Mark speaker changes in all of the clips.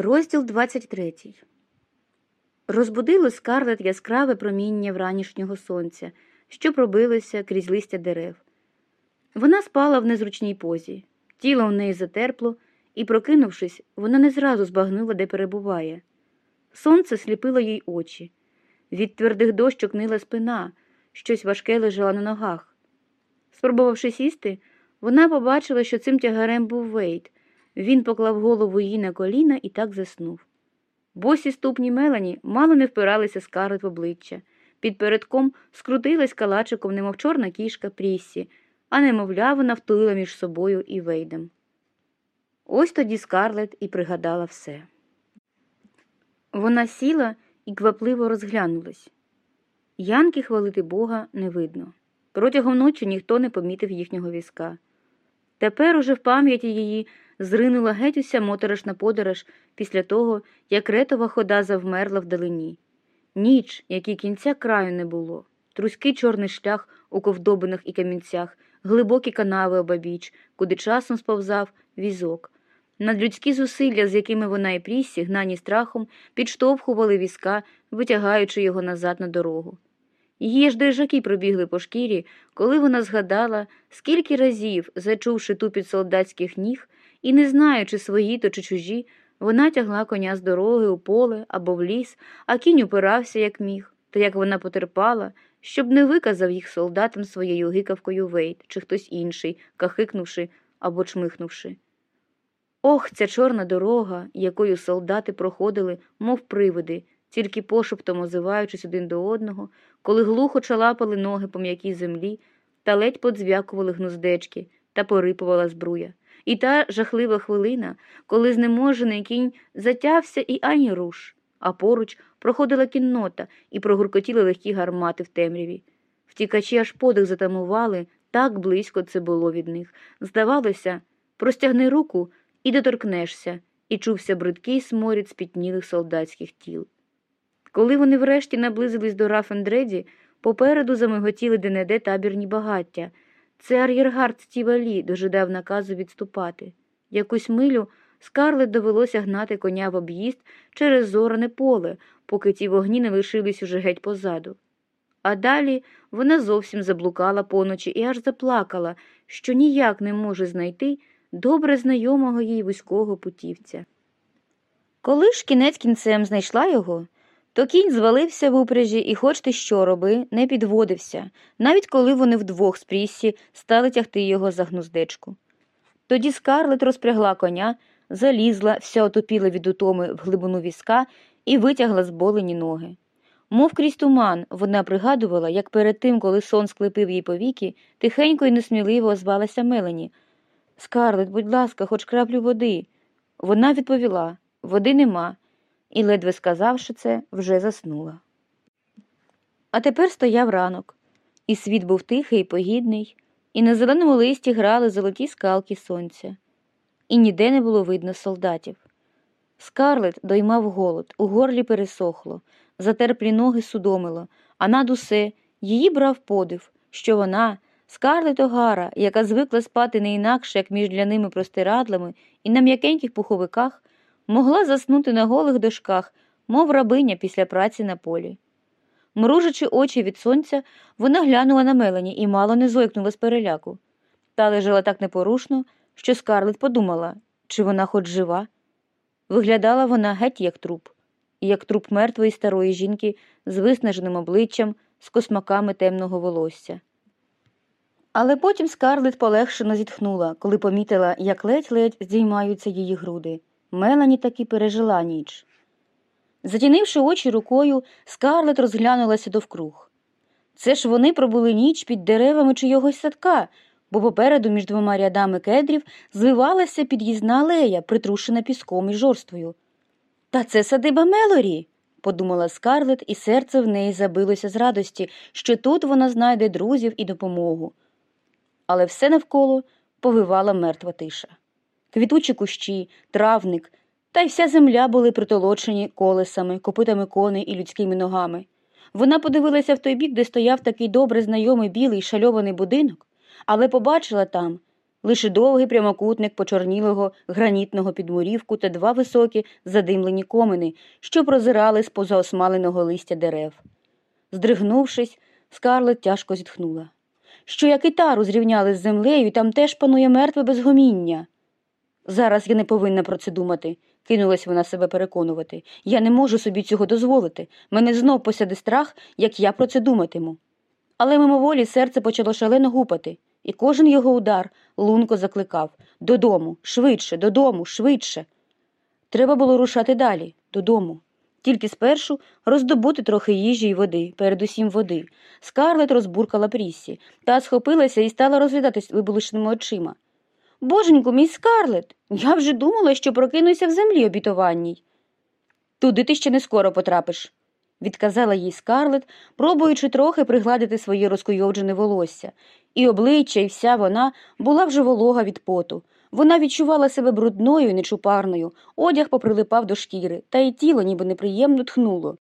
Speaker 1: Розділ 23 Розбудило скарлет яскраве проміння вранішнього сонця, що пробилося крізь листя дерев. Вона спала в незручній позі, тіло в неї затерпло, і, прокинувшись, вона не зразу збагнула, де перебуває. Сонце сліпило їй очі. Від твердих дощок нила спина, щось важке лежало на ногах. Спробувавши сісти, вона побачила, що цим тягарем був Вейт. Він поклав голову їй на коліна і так заснув. Босі ступні Мелані мало не впиралися скарлет в обличчя. Під передком скрутилась калачиком, немов чорна кішка Пріссі, а немовля вона втулила між собою і Вейдем. Ось тоді скарлет і пригадала все. Вона сіла і квапливо розглянулась. Янки хвалити Бога не видно. Протягом ночі ніхто не помітив їхнього візка. Тепер уже в пам'яті її зринула геть уся моторошна подорож після того, як ретова хода завмерла вдалині. Ніч, якій кінця краю не було, труський чорний шлях у ковдобинах і камінцях, глибокі канави обабіч, куди часом сповзав візок. Надлюдські зусилля, з якими вона і Пріссі, гнані страхом, підштовхували візка, витягаючи його назад на дорогу. Її аж держаки пробігли по шкірі, коли вона згадала, скільки разів, зачувши тупіт солдатських ніг і не знаючи свої то чи чужі, вона тягла коня з дороги у поле або в ліс, а кінь упирався, як міг, та як вона потерпала, щоб не виказав їх солдатам своєю гикавкою Вейт чи хтось інший, кахикнувши або чмихнувши. Ох, ця чорна дорога, якою солдати проходили, мов привиди, тільки пошептом озиваючись один до одного, коли глухо чалапали ноги по м'якій землі та ледь подзвякували гнуздечки та порипувала збруя. І та жахлива хвилина, коли знеможений кінь затявся і ані руш, а поруч проходила кіннота і прогуркотіли легкі гармати в темряві. Втікачі аж подих затамували, так близько це було від них. Здавалося, простягни руку і доторкнешся, і чувся бридкий сморід спітнілих солдатських тіл. Коли вони врешті наблизились до Рафендреді, попереду замиготіли де-не-де табірні багаття. Це ар'єргард Стівалі дожидав наказу відступати. Якусь милю скарлет довелося гнати коня в об'їзд через зоране поле, поки ті вогні не лишились уже геть позаду. А далі вона зовсім заблукала поночі і аж заплакала, що ніяк не може знайти добре знайомого їй вузького путівця. Коли ж кінець кінцем знайшла його, то кінь звалився в упряжі і, хоч ти що роби, не підводився, навіть коли вони вдвох з Пріссі стали тягти його за гнуздечку. Тоді скарлет розпрягла коня, залізла, вся отопіла від утоми в глибину візка і витягла зболені ноги. Мов крізь туман, вона пригадувала, як перед тим, коли сон склепив їй повіки, тихенько і несміливо озвалася Мелані. Скарлет, будь ласка, хоч краплю води. Вона відповіла води нема і, ледве сказавши це, вже заснула. А тепер стояв ранок, і світ був тихий і погідний, і на зеленому листі грали золоті скалки сонця, і ніде не було видно солдатів. Скарлет доймав голод, у горлі пересохло, затерплі ноги судомило, а над усе її брав подив, що вона, Скарлет Огара, яка звикла спати не інакше, як між ляними простирадлами і на м'якеньких пуховиках, могла заснути на голих дошках, мов рабиня після праці на полі. Мружачи очі від сонця, вона глянула на Мелані і мало не зойкнула з переляку. Та лежала так непорушно, що скарлет подумала, чи вона хоч жива. Виглядала вона геть як труп, як труп мертвої старої жінки з виснаженим обличчям, з космаками темного волосся. Але потім скарлет полегшено зітхнула, коли помітила, як ледь-ледь здіймаються її груди. Мелані таки пережила ніч. Затінивши очі рукою, скарлет розглянулася довкруг. Це ж вони пробули ніч під деревами чийогось садка, бо попереду між двома рядами кедрів звивалася під'їзна алея, притрушена піском і жорствою. Та це садиба Мелорі, подумала скарлет, і серце в неї забилося з радості, що тут вона знайде друзів і допомогу. Але все навколо повивала мертва тиша. Квітучі кущі, травник, та й вся земля були притолочені колесами, копитами коней і людськими ногами. Вона подивилася в той бік, де стояв такий добре знайомий білий шальований будинок, але побачила там лише довгий прямокутник почорнілого гранітного підмурівку та два високі задимлені комини, що прозирали з поза осмаленого листя дерев. Здригнувшись, скарлет тяжко зітхнула. Що як і тару зрівняли з землею, там теж панує мертве безгоміння. Зараз я не повинна про це думати, кинулась вона себе переконувати. Я не можу собі цього дозволити. Мене знов посяде страх, як я про це думатиму. Але мимоволі серце почало шалено гупати, і кожен його удар лунко закликав додому, швидше, додому, швидше. Треба було рушати далі, додому. Тільки спершу роздобути трохи їжі й води, передусім води. Скарлет розбуркала Пріссі, та схопилася і стала розглядатись вибулишними очима. Боженьку, мій скарлет, я вже думала, що прокинуся в землі обітованній. Туди ти ще не скоро потрапиш, відказала їй скарлет, пробуючи трохи пригладити своє розкуйовджене волосся, і обличчя, і вся вона була вже волога від поту. Вона відчувала себе брудною і нечупарною, одяг поприлипав до шкіри, та й тіло ніби неприємно тхнуло.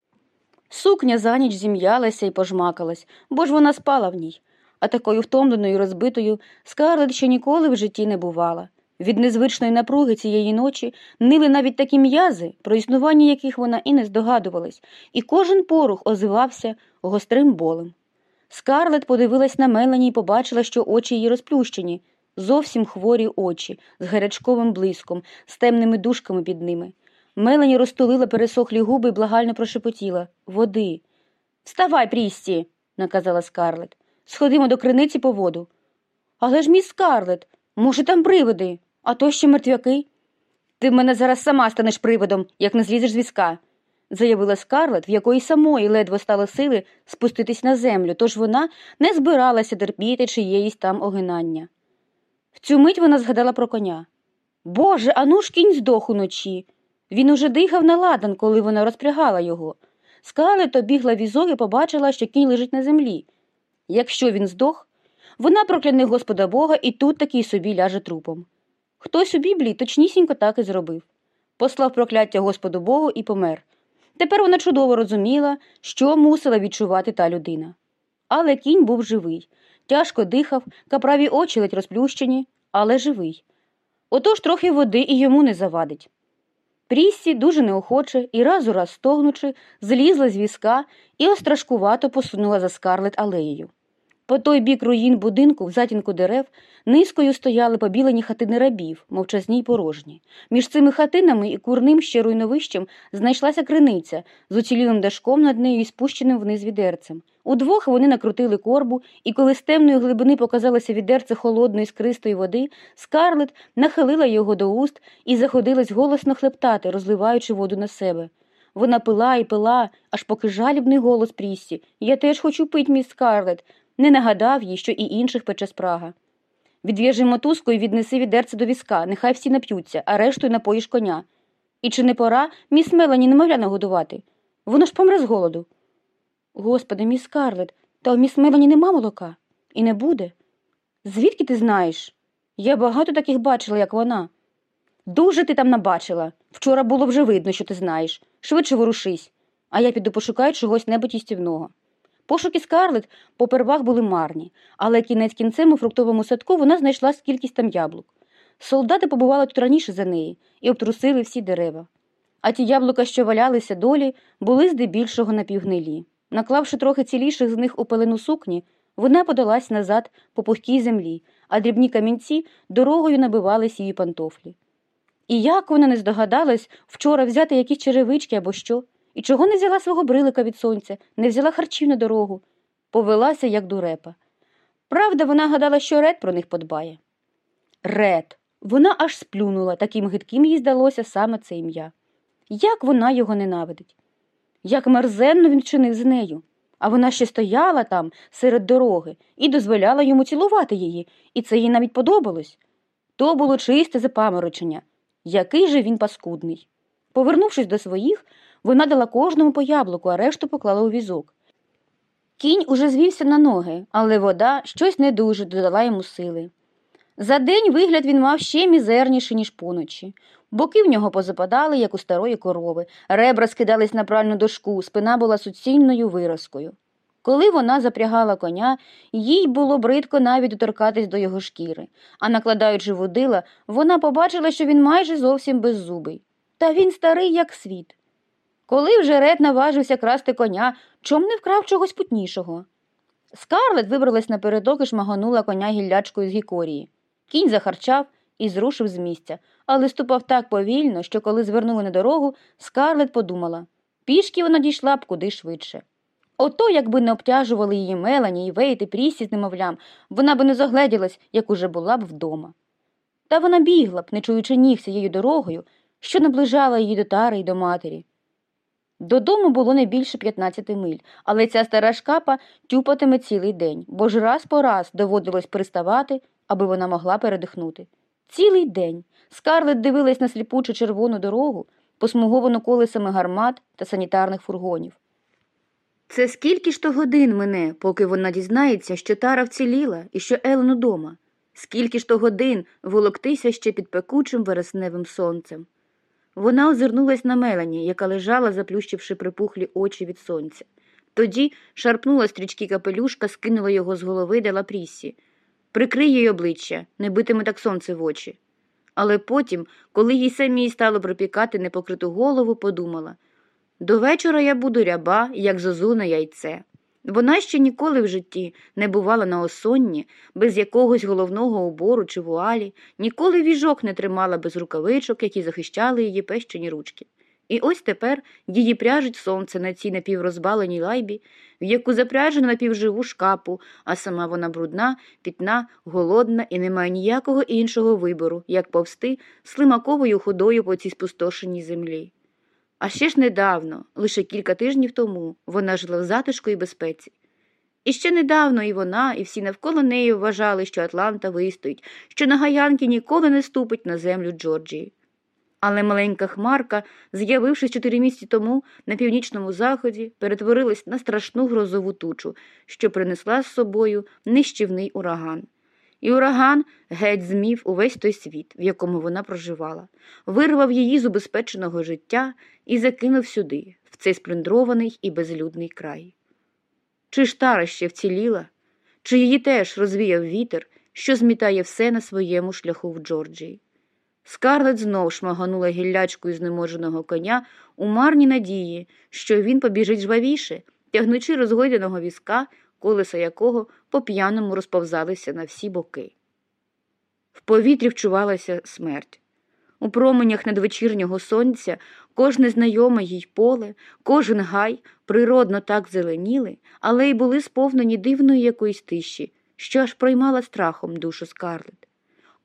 Speaker 1: Сукня за ніч зім'ялася і пожмакалась, бо ж вона спала в ній, а такою втомленою і розбитою скарлет ще ніколи в житті не бувала. Від незвичної напруги цієї ночі нили навіть такі м'язи, про існування яких вона і не здогадувалась, і кожен порух озивався гострим болем. Скарлет подивилась на Мелані і побачила, що очі її розплющені, зовсім хворі очі, з гарячковим блиском, з темними дужками під ними. Мелані розтулила пересохлі губи і благально прошепотіла Води. Вставай, Прісті, наказала Скарлет. Сходимо до криниці по воду. Але ж, міс Скарлет, може, там привиди, а то ще мертвяки. Ти в мене зараз сама станеш привидом, як не злізеш з візка, заявила Скарлет, в якої самої ледве стало сили спуститись на землю, тож вона не збиралася терпіти чиєїсь там огинання. В цю мить вона згадала про коня. Боже, ану ж кінь здох уночі. Він уже дихав на ладан, коли вона розпрягала його. Скарлет обігла візок і побачила, що кінь лежить на землі. Якщо він здох, вона прокляне Господа Бога і тут такий собі ляже трупом. Хтось у Біблії точнісінько так і зробив. Послав прокляття Господу Богу і помер. Тепер вона чудово розуміла, що мусила відчувати та людина. Але кінь був живий, тяжко дихав, каправі очі ледь розплющені, але живий. Отож трохи води і йому не завадить. Пріссі дуже неохоче і раз у раз стогнучи, злізла з візка і острашкувато посунула за скарлет алеєю. По той бік руїн будинку, в затінку дерев, низкою стояли побілені хатини рабів, мовчазні й порожні. Між цими хатинами і курним ще руйновищем знайшлася криниця з уцілілим дашком над нею і спущеним вниз відерцем. Удвох вони накрутили корбу, і коли з темної глибини показалося відерце холодної скристої води, скарлет нахилила його до уст і заходилась голосно хлептати, розливаючи воду на себе. Вона пила і пила, аж поки жалібний голос Пріссі. Я теж хочу пить, міс Скарлет, не нагадав їй, що і інших пече спрага. Відв'яжи мотузку і віднеси відерце до візка, нехай всі нап'ються, а рештою напоїш коня. І чи не пора міс Мелані немовля нагодувати? Воно ж помре з голоду. Господи, міс Скарлет, та у міс Мелані нема молока. І не буде. Звідки ти знаєш? Я багато таких бачила, як вона. Дуже ти там набачила. Вчора було вже видно, що ти знаєш. Швидше ворушись, а я піду пошукаю чогось небудь їстівного. Пошуки скарлет попервах були марні, але кінець кінцем у фруктовому садку вона знайшла скількись там яблук. Солдати побували тут раніше за неї і обтрусили всі дерева. А ті яблука, що валялися долі, були здебільшого напівгнилі. Наклавши трохи ціліших з них у пелену сукні, вона подалась назад по пухкій землі, а дрібні камінці дорогою набивались її пантофлі. І як вона не здогадалась вчора взяти якісь черевички або що, і чого не взяла свого брилика від сонця, не взяла харчів на дорогу, повелася, як дурепа. Правда, вона гадала, що Ред про них подбає. Ред. Вона аж сплюнула, таким гидким їй здалося саме це ім'я. Як вона його ненавидить? Як мерзенно він чинив з нею. А вона ще стояла там серед дороги і дозволяла йому цілувати її, і це їй навіть подобалось. То було чисте запаморочення. Який же він паскудний. Повернувшись до своїх, вона дала кожному по яблуку, а решту поклала у візок. Кінь уже звівся на ноги, але вода щось не дуже додала йому сили. За день вигляд він мав ще мізерніший, ніж поночі. Боки в нього позападали, як у старої корови, ребра скидались на пральну дошку, спина була суцільною виразкою. Коли вона запрягала коня, їй було бридко навіть доторкатись до його шкіри, а накладаючи водила, вона побачила, що він майже зовсім беззубий. Та він старий, як світ. Коли вже Ред наважився красти коня, чом не вкрав чогось путнішого? Скарлет вибралась напередок і шмаганула коня гіллячкою з гікорії. Кінь захарчав і зрушив з місця, але ступав так повільно, що коли звернули на дорогу, Скарлет подумала пішки вона дійшла б куди швидше. Ото, якби не обтяжували її Мелані і Вейт і Прісі з немовлям, вона би не загледілась, як уже була б вдома. Та вона бігла б, не чуючи ніг цією дорогою, що наближала її до тари й до матері. Додому було не більше 15 миль, але ця стара шкапа тюпатиме цілий день, бо ж раз по раз доводилось приставати, аби вона могла передихнути. Цілий день Скарлет дивилась на сліпучу червону дорогу, посмуговану колесами гармат та санітарних фургонів. Це скільки ж то годин мине, поки вона дізнається, що Тара вціліла і що Елен удома? Скільки ж то годин волоктися ще під пекучим вересневим сонцем? Вона озирнулась на Мелані, яка лежала, заплющивши припухлі очі від сонця. Тоді шарпнула стрічки капелюшка, скинула його з голови дала Пріссі. Прикрий їй обличчя, не битиме так сонце в очі. Але потім, коли їй самій стало припікати непокриту голову, подумала до вечора я буду ряба, як зозуне яйце. Вона ще ніколи в житті не бувала на осонні, без якогось головного убору чи вуалі, ніколи віжок не тримала без рукавичок, які захищали її пещені ручки. І ось тепер її пряжить сонце на цій напіврозбаленій лайбі, в яку запряжено напівживу шкапу, а сама вона брудна, пітна, голодна і не має ніякого іншого вибору, як повсти слимаковою ходою по цій спустошеній землі. А ще ж недавно, лише кілька тижнів тому, вона жила в затишку і безпеці. І ще недавно і вона, і всі навколо неї вважали, що Атланта вистоїть, що на гаянки ніколи не ступить на землю Джорджії. Але маленька хмарка, з'явившись чотири місяці тому на північному заході, перетворилась на страшну грозову тучу, що принесла з собою нищівний ураган. І ураган геть змів увесь той світ, в якому вона проживала, вирвав її з убезпеченого життя і закинув сюди, в цей сплюндрований і безлюдний край. Чи ж тара ще вціліла, чи її теж розвіяв вітер, що змітає все на своєму шляху в Джорджії? Скарлет знов шмаганула гіллячкою знеможеного коня у марній надії, що він побіжить жвавіше, тягнучи розгойденого візка, колеса якого по п'яному розповзалися на всі боки. В повітрі вчувалася смерть. У променях надвечірнього сонця кожне знайоме їй поле, кожен гай природно так зеленіли, але й були сповнені дивної якоїсь тиші, що аж проймала страхом душу скарлет.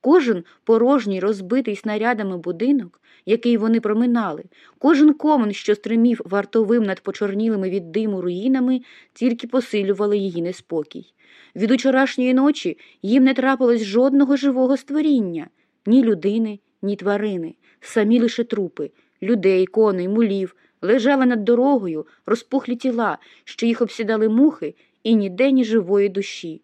Speaker 1: Кожен порожній розбитий снарядами будинок, який вони проминали, кожен комен, що стримів вартовим над почорнілими від диму руїнами, тільки посилювали її неспокій. Від учорашньої ночі їм не трапилось жодного живого створіння ні людини, ні тварини, самі лише трупи, людей, коней, мулів, лежали над дорогою, розпухлі тіла, що їх обсідали мухи, і ніде ні живої душі.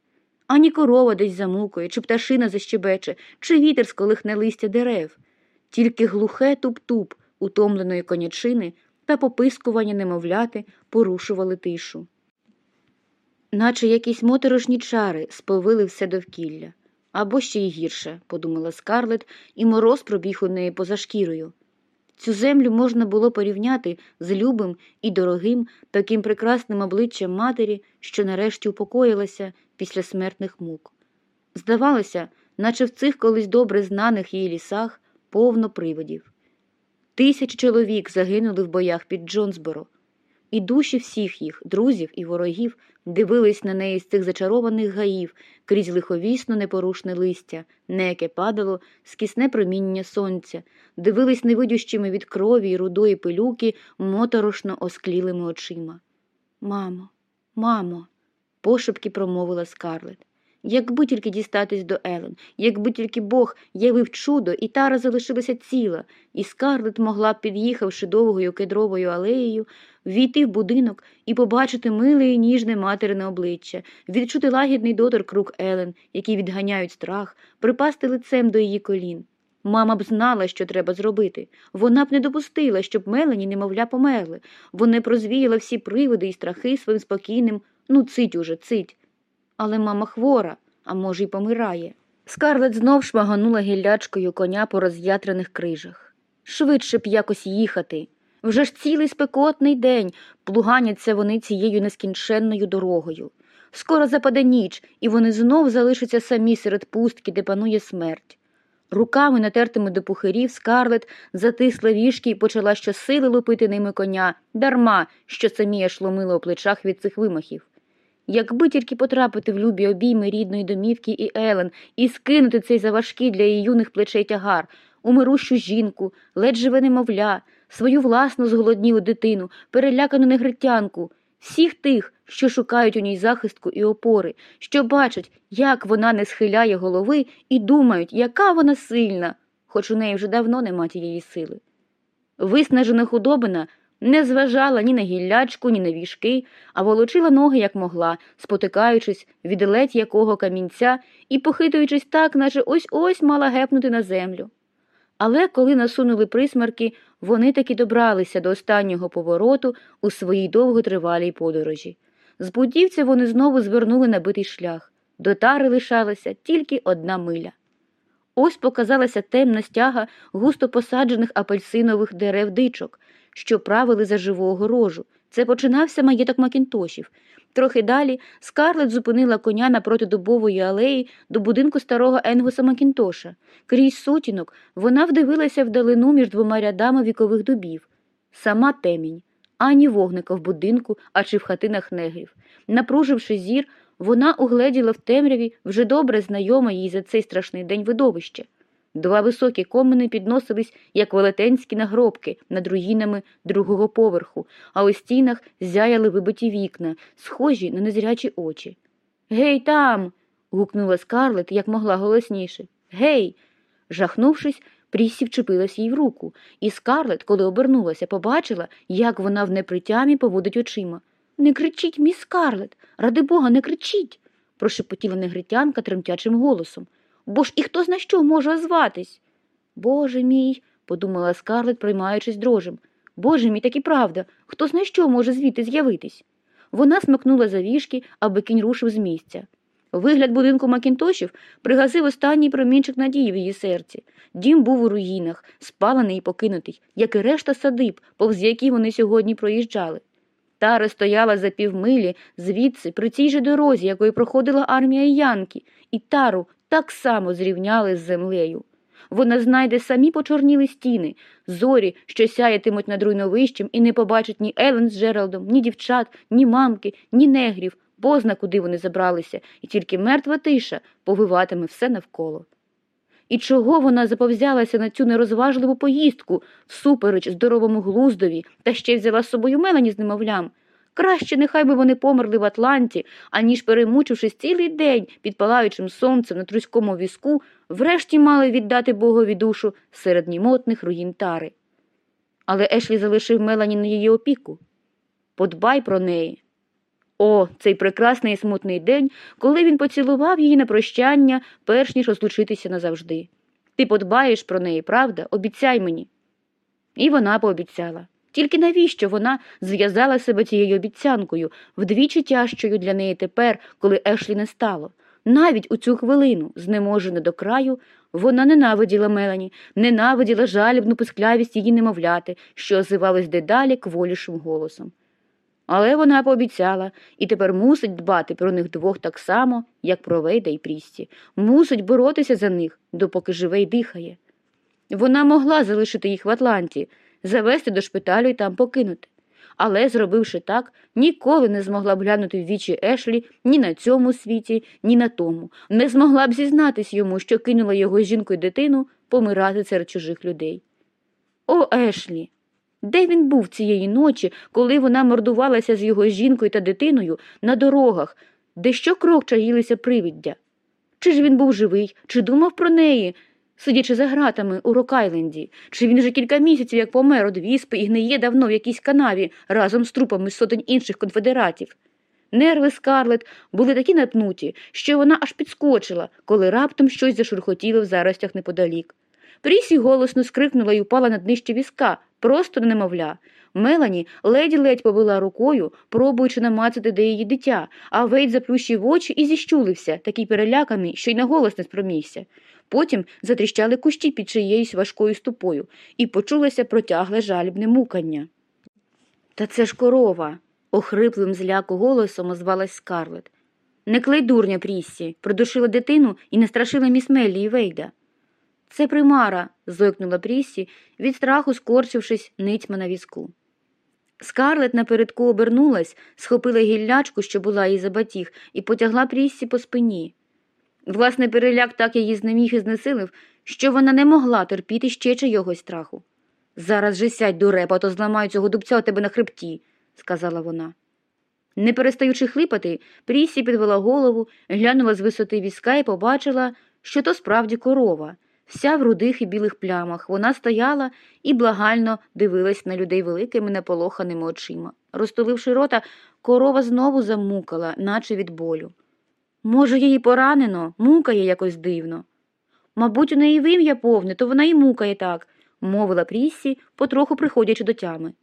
Speaker 1: Ані корова десь замукує, чи пташина защебече, чи вітер сколихне листя дерев, тільки глухе туп-туп утомленої конячини та попискування немовляти порушували тишу. Наче якісь моторошні чари сповили все довкілля. Або ще й гірше, подумала Скарлет, і мороз пробіг у неї поза шкірою. Цю землю можна було порівняти з любим і дорогим, таким прекрасним обличчям матері, що нарешті упокоїлася після смертних мук. Здавалося, наче в цих колись добре знаних її лісах повно привидів. Тисячі чоловік загинули в боях під Джонсборо, і душі всіх їх, друзів і ворогів, дивились на неї з цих зачарованих гаїв крізь лиховісно непорушне листя, на яке падало скісне проміння сонця, дивились невидющими від крові й рудої пилюки моторошно осклілими очима. Мамо, мамо, пошепки промовила скарлет. Якби тільки дістатись до Елен, якби тільки Бог явив чудо, і тара залишилася ціла, і скарлет могла б, під'їхавши довгою кедровою алеєю, війти в будинок і побачити миле і ніжне материне обличчя, відчути лагідний доторк рук Елен, які відганяють страх, припасти лицем до її колін. Мама б знала, що треба зробити. Вона б не допустила, щоб Мелані, немовля, померли. Вона б всі привиди і страхи своїм спокійним, Ну, цить уже, цить. Але мама хвора, а може, й помирає. Скарлет знов шмаганула гіллячкою коня по роз'ятрених крижах. Швидше б якось їхати. Вже ж цілий спекотний день плуганяться вони цією нескінченною дорогою. Скоро западе ніч, і вони знов залишаться самі серед пустки, де панує смерть. Руками, натертими до пухирів, скарлет затисла вішки і почала щосили лупити ними коня, дарма, що самі аж ломило у плечах від цих вимахів. Якби тільки потрапити в любі обійми рідної домівки і Елен і скинути цей заважкий для її юних плечей тягар, умирущу жінку, ледь живе немовля, свою власну зголоднілу дитину, перелякану негритянку, всіх тих, що шукають у ній захистку і опори, що бачать, як вона не схиляє голови, і думають, яка вона сильна, хоч у неї вже давно нема тієї сили. Виснажена худобина не зважала ні на гіллячку, ні на віжки, а волочила ноги, як могла, спотикаючись від ледь якого камінця і похитуючись так, наче ось ось мала гепнути на землю. Але коли насунули присмерки, вони таки добралися до останнього повороту у своїй довготривалій подорожі. З будівця вони знову звернули на битий шлях. До тари лишалася тільки одна миля. Ось показалася темна стяга густо посаджених апельсинових дерев дичок, що правили за живу огорожу. Це починався маєток Макінтошів. Трохи далі скарлет зупинила коня напроти дубової алеї до будинку старого Енгуса Макінтоша. Крізь сутінок вона вдивилася вдалину між двома рядами вікових дубів. Сама темінь, ані вогника в будинку, а чи в хатинах негрів. Напруживши зір, вона угледіла в темряві вже добре знайоме їй за цей страшний день видовище. Два високі комини підносились, як велетенські нагробки над руїнами другого поверху, а у стінах зяяли вибиті вікна, схожі на незрячі очі. Гей, там. гукнула скарлет, як могла голосніше. Гей. Жахнувшись, Пріссі вчепилась їй в руку, і скарлет, коли обернулася, побачила, як вона в непритямі поводить очима. Не кричіть, міс Скарлет, ради бога, не кричіть, прошепотіла негритянка тремтячим голосом. Бо ж і хто зна що може озватись? Боже мій, подумала скарлет, приймаючись дрожем. Боже мій, так і правда, хто зна що може звідти з'явитись? Вона смикнула за вішки, аби кінь рушив з місця. Вигляд будинку Макінтошів пригасив останній промінчик надії в її серці. Дім був у руїнах, спалений і покинутий, як і решта садиб, повз які вони сьогодні проїжджали. Тара стояла за півмилі звідси, при цій же дорозі, якою проходила армія Янки, і тару так само зрівняли з землею. Вона знайде самі почорніли стіни, зорі, що сяятимуть над руйновищем, і не побачить ні Елен з Джералдом, ні дівчат, ні мамки, ні негрів, позна, куди вони забралися, і тільки мертва тиша повиватиме все навколо. І чого вона заповзялася на цю нерозважливу поїздку, всупереч здоровому глуздові, та ще взяла з собою Мелані з немовлям? Краще нехай би вони померли в Атланті, аніж, перемучившись цілий день під палаючим сонцем на труському візку, врешті мали віддати Богові душу серед німотних руїн тари. Але Ешлі залишив Мелані на її опіку. Подбай про неї. О, цей прекрасний і смутний день, коли він поцілував її на прощання, перш ніж розлучитися назавжди. Ти подбаєш про неї, правда? Обіцяй мені. І вона пообіцяла. Тільки навіщо вона зв'язала себе цією обіцянкою, вдвічі тяжчою для неї тепер, коли Ешлі не стало. Навіть у цю хвилину, знеможена до краю, вона ненавиділа Мелані, ненавиділа жалібну писклявість її немовляти, що озивалась дедалі кволішим голосом. Але вона пообіцяла і тепер мусить дбати про них двох так само, як про Вейда і Прісті, мусить боротися за них, допоки живе й дихає. Вона могла залишити їх в Атланті, завести до шпиталю і там покинути. Але, зробивши так, ніколи не змогла б глянути в вічі Ешлі ні на цьому світі, ні на тому, не змогла б зізнатись йому, що кинула його жінку й дитину помирати серед чужих людей. О, Ешлі! Де він був цієї ночі, коли вона мордувалася з його жінкою та дитиною на дорогах, де щокрок чаїлися привиддя? Чи ж він був живий, чи думав про неї, сидячи за гратами у Рокайленді? Чи він вже кілька місяців як помер од віспи і гниє давно в якійсь канаві разом з трупами сотень інших конфедератів? Нерви Скарлет були такі напнуті, що вона аж підскочила, коли раптом щось зашурхотіло в заростях неподалік. Прісі голосно скрикнула і упала на днище візка, просто немовля. Мелані ледь-ледь повела рукою, пробуючи намацати де її дитя, а Вейд заплющив очі і зіщулився, такий переляканий, що й на голос не спромігся. Потім затріщали кущі під чиєюсь важкою ступою, і почулося протягле жалібне мукання. Та це ж корова, охриплим зляку голосом озвалась Скарлет. Не клей дурня, Пріссі, придушила дитину і не страшила міс Меллі і Вейда. Це примара, зойкнула Пріссі, від страху скорчившись ницьма на візку. Скарлет напередку обернулась, схопила гіллячку, що була їй за батіг, і потягла Пріссі по спині. Власне, переляк так її знеміг і знесилив, що вона не могла терпіти ще чийогось страху. Зараз же сядь до репа, то зламаю цього дубця у тебе на хребті, сказала вона. Не перестаючи хлипати, Пріссі підвела голову, глянула з висоти візка і побачила, що то справді корова. Вся в рудих і білих плямах вона стояла і благально дивилась на людей великими неполоханими очима. Розтуливши рота, корова знову замукала, наче від болю. Може, її поранено, мукає якось дивно. Мабуть, у неї вим'я повне, то вона і мукає так, мовила Пріссі, потроху приходячи до тями.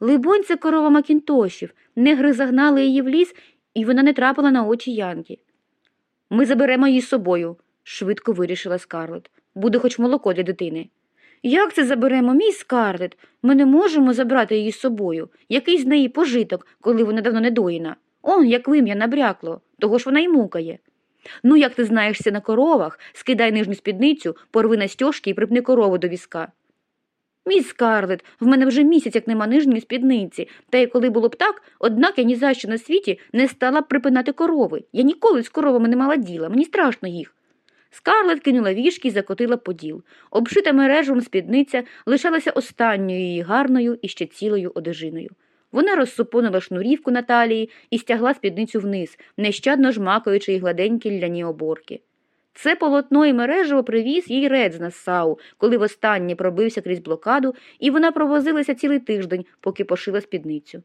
Speaker 1: Либонь, це корова Макінтошів, негри загнали її в ліс, і вона не трапила на очі Янки. Ми заберемо її з собою, швидко вирішила Скарлет. Буде хоч молоко для дитини. Як це заберемо, мій Скарлет? Ми не можемо забрати її з собою. Який з неї пожиток, коли вона давно не доїна? Он, як вим'я набрякло, того ж вона й мукає. Ну, як ти знаєшся на коровах, скидай нижню спідницю, порви на стяжки і припни корову до візка. Мій Скарлет, в мене вже місяць, як нема нижньої спідниці, та й коли було б так, однак я ні за що на світі не стала б припинати корови. Я ніколи з коровами не мала діла, мені страшно їх. Скарлет кинула вішки і закотила поділ. Обшита мережем спідниця лишалася останньою її гарною і ще цілою одежиною. Вона розсупонила шнурівку на талії і стягла спідницю вниз, нещадно жмакаючи й гладенькі ляні оборки. Це полотно і мережево привіз їй Ред з Нассау, коли востаннє пробився крізь блокаду, і вона провозилася цілий тиждень, поки пошила спідницю.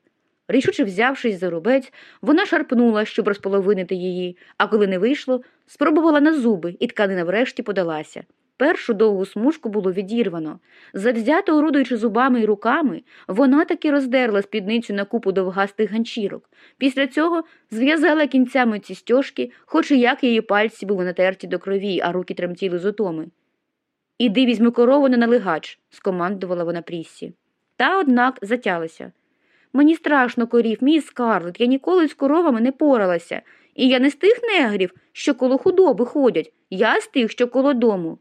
Speaker 1: Рішуче взявшись за рубець, вона шарпнула, щоб розполовинити її, а коли не вийшло, спробувала на зуби, і тканина врешті подалася. Першу довгу смужку було відірвано. Завзято орудуючи зубами й руками, вона таки роздерла спідницю на купу довгастих ганчірок. Після цього зв'язала кінцями ці стяжки, хоч і як її пальці були натерті до крові, а руки тремтіли з утоми. Іди візьми корову на налегач, скомандувала вона Пріссі. Та, однак, затялася. Мені страшно корів, мій скарлет, я ніколи з коровами не поралася. І я не з тих негрів, що коло худоби ходять, я з тих, що коло дому.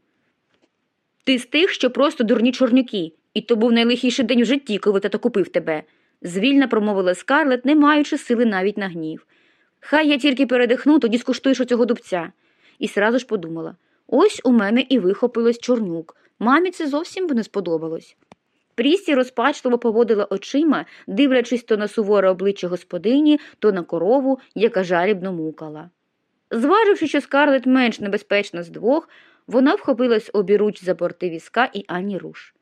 Speaker 1: Ти з тих, що просто дурні чорнюки, і то був найлихіший день в житті, коли тато купив тебе, звільно промовила Скарлет, не маючи сили навіть на гнів. Хай я тільки передихну, тоді скуштуєш оцього дубця. І сразу ж подумала ось у мене і вихопилось чорнюк. Мамі це зовсім би не сподобалось. Прісі розпачливо поводила очима, дивлячись то на суворе обличчя господині, то на корову, яка жалібно мукала. Зваживши, що скарлет менш небезпечна з двох, вона вхопилась обіруч за борти візка і ані руш.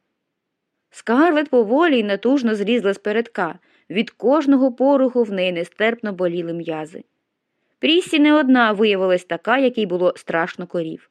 Speaker 1: Скарлет поволі й натужно злізла з передка. Від кожного поруху в неї нестерпно боліли м'язи. Пріссі не одна виявилась така, якій було страшно корів.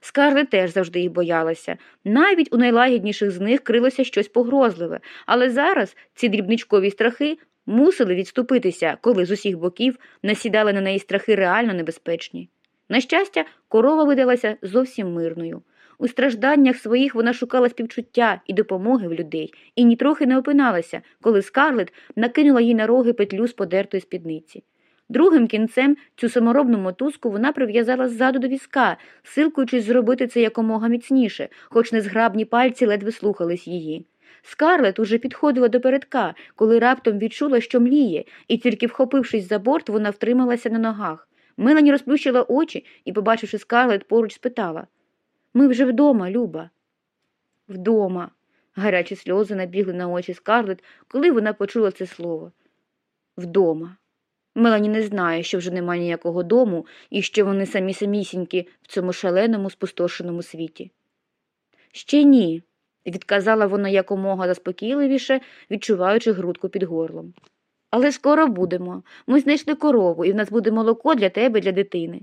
Speaker 1: Скарлет теж завжди їх боялася. Навіть у найлагідніших з них крилося щось погрозливе, але зараз ці дрібничкові страхи мусили відступитися, коли з усіх боків насідали на неї страхи реально небезпечні. На щастя, корова видалася зовсім мирною. У стражданнях своїх вона шукала співчуття і допомоги в людей, і нітрохи не опиналася, коли скарлет накинула їй на роги петлю з подертої спідниці. Другим кінцем цю саморобну мотузку вона прив'язала ззаду до візка, силкуючись зробити це якомога міцніше, хоч незграбні пальці ледве слухались її. Скарлет уже підходила до передка, коли раптом відчула, що мліє, і тільки вхопившись за борт, вона втрималася на ногах. Мелані розплющила очі і, побачивши скарлет, поруч спитала Ми вже вдома, Люба. Вдома. Гарячі сльози набігли на очі скарлет, коли вона почула це слово. Вдома. Мелані не знає, що вже немає ніякого дому і що вони самі самісінькі в цьому шаленому, спустошеному світі. Ще ні, відказала вона якомога заспокійливіше, відчуваючи грудку під горлом. Але скоро будемо. Ми знайшли корову, і в нас буде молоко для тебе і для дитини.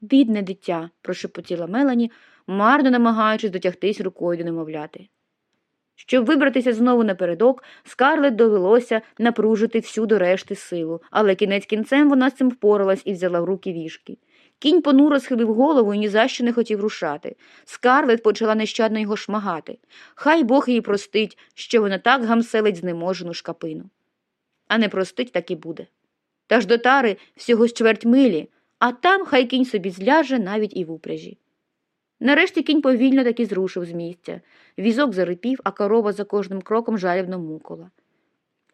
Speaker 1: Бідне дитя, прошепотіла Мелані, марно намагаючись дотягтись рукою до немовляти. Щоб вибратися знову напередок, Скарлет довелося напружити всю до решти силу, але кінець кінцем вона з цим впоралась і взяла в руки вішки. Кінь понуро схилив голову і ні за що не хотів рушати. Скарлет почала нещадно його шмагати. Хай Бог їй простить, що вона так гамселить знеможену шкапину. А не простить, так і буде. Та ж до тари всього з чверть милі, а там хай кінь собі зляже навіть і в упряжі. Нарешті кінь повільно таки зрушив з місця. Візок зарипів, а корова за кожним кроком жалібно мукола.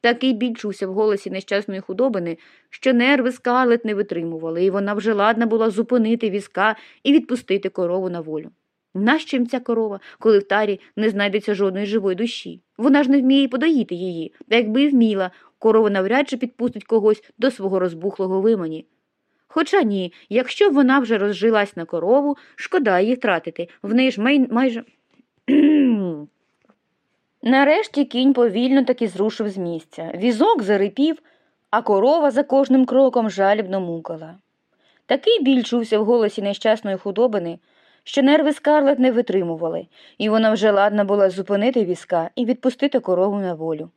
Speaker 1: Такий біль чувся в голосі нещасної худобини, що нерви скарлет не витримували, і вона вже ладна була зупинити візка і відпустити корову на волю. Нащо їм ця корова, коли в тарі не знайдеться жодної живої душі? Вона ж не вміє подоїти її, та якби вміла, корова навряд чи підпустить когось до свого розбухлого вимені. Хоча ні, якщо вона вже розжилась на корову, шкода її втратити, в неї ж май... майже. Нарешті кінь повільно таки зрушив з місця. Візок зарипів, а корова за кожним кроком жалібно мукала. Такий біль чувся в голосі нещасної худобини, що нерви скарлет не витримували, і вона вже ладна була зупинити візка і відпустити корову на волю.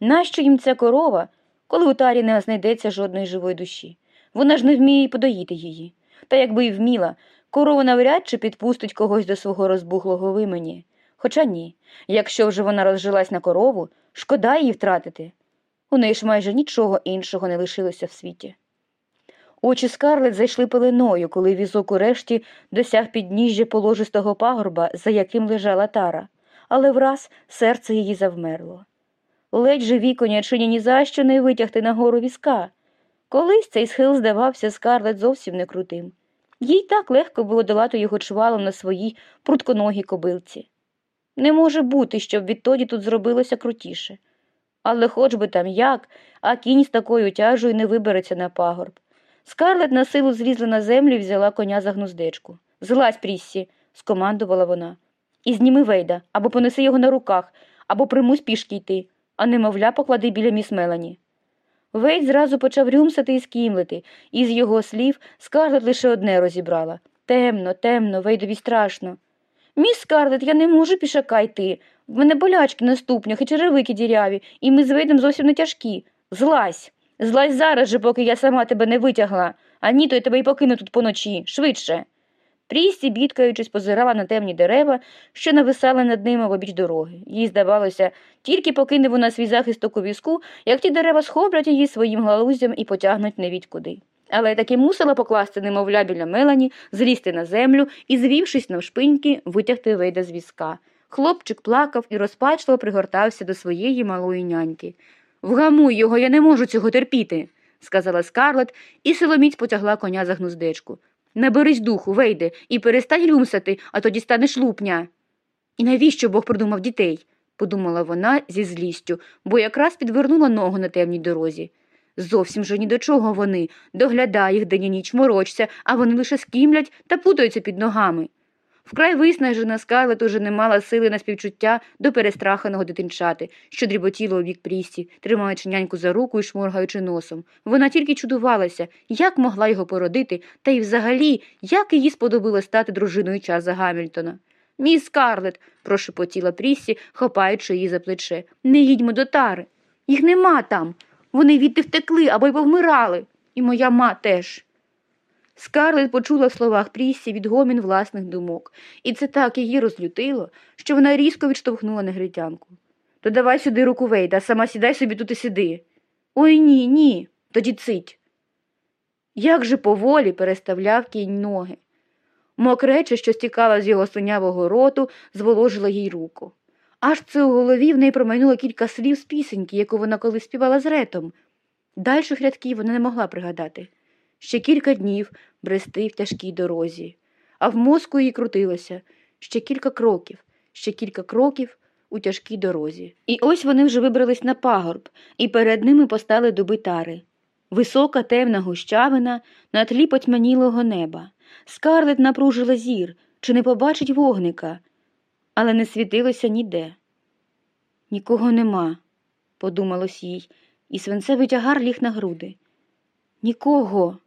Speaker 1: Нащо їм ця корова, коли у тарі не знайдеться жодної живої душі? Вона ж не вміє й подоїти її. Та якби й вміла, корова навряд чи підпустить когось до свого розбухлого вимені. Хоча ні, якщо вже вона розжилась на корову, шкода її втратити. У неї ж майже нічого іншого не лишилося в світі. Очі скарлет зайшли пеленою, коли візок урешті досяг підніжжя положистого пагорба, за яким лежала тара, але враз серце її завмерло. Ледь живі конячині ні за що не витягти нагору візка. Колись цей схил здавався скарлет зовсім не крутим. Їй так легко було долати його чвалом на своїй прутконогій кобилці. Не може бути, щоб відтоді тут зробилося крутіше. Але хоч би там як, а кінь з такою тяжою не вибереться на пагорб. Скарлет на силу злізла на землю і взяла коня за гнуздечку. Злазь, Пріссі, скомандувала вона. І зніми вейда, або понеси його на руках, або примусь пішки йти, а немовля поклади біля міс Мелані. Вейд зразу почав рюмсати і скімлити, і з його слів Скарлет лише одне розібрала темно, темно, Вейдові страшно. Міс Скарлет, я не можу пішака йти. В мене болячки на ступнях і черевики діряві, і ми з Вейдом зовсім не тяжкі. Злазь. Злазь зараз же, поки я сама тебе не витягла, а ні, то я тебе й покину тут поночі, швидше. Прісті, бідкаючись, позирала на темні дерева, що нависали над ними в обіч дороги. Їй здавалося, тільки покине вона свій захисток у візку, як ті дерева схоплять її своїм галузям і потягнуть невідь куди. Але таки мусила покласти немовля біля Мелані, злізти на землю і, звівшись навшпиньки, витягти вейда з візка. Хлопчик плакав і розпачливо пригортався до своєї малої няньки. Вгамуй його, я не можу цього терпіти, сказала скарлет, і силоміць потягла коня за гнуздечку. Наберись духу, вейде, і перестань люмсати, а тоді станеш лупня. І навіщо Бог придумав дітей? подумала вона зі злістю, бо якраз підвернула ногу на темній дорозі. Зовсім же ні до чого вони. Доглядай їх день і ніч морочся, а вони лише скімлять та путаються під ногами. Вкрай виснажена скарлет уже не мала сили на співчуття до перестраханого дитинчати, що дріботіло у бік прісті, тримаючи няньку за руку і шморгаючи носом. Вона тільки чудувалася, як могла його породити, та й взагалі, як їй сподобалось стати дружиною Чаза Гамільтона. Міс Скарлет, прошепотіла Пріссі, хапаючи її за плече, не їдьмо до тари. Їх нема там. Вони відти втекли або й повмирали. І моя ма теж. Скарлет почула в словах Пріссі відгомін власних думок, і це так її розлютило, що вона різко відштовхнула негритянку. То давай сюди руку Вейда, сама сідай собі тут і сиди. Ой ні, ні, тоді цить. Як же поволі переставляв кінь ноги. Мокрече, що стікала з його слинявого роту, зволожила їй руку. Аж це у голові в неї промайнуло кілька слів з пісеньки, яку вона колись співала з ретом. Дальших рядків вона не могла пригадати. Ще кілька днів брести в тяжкій дорозі, а в мозку їй крутилося ще кілька кроків, ще кілька кроків у тяжкій дорозі. І ось вони вже вибрались на пагорб, і перед ними постали дуби тари. Висока темна гущавина на тлі потьмянілого неба. Скарлет напружила зір, чи не побачить вогника, але не світилося ніде. Нікого нема, подумалось їй, і свинцевий тягар ліг на груди. Нікого.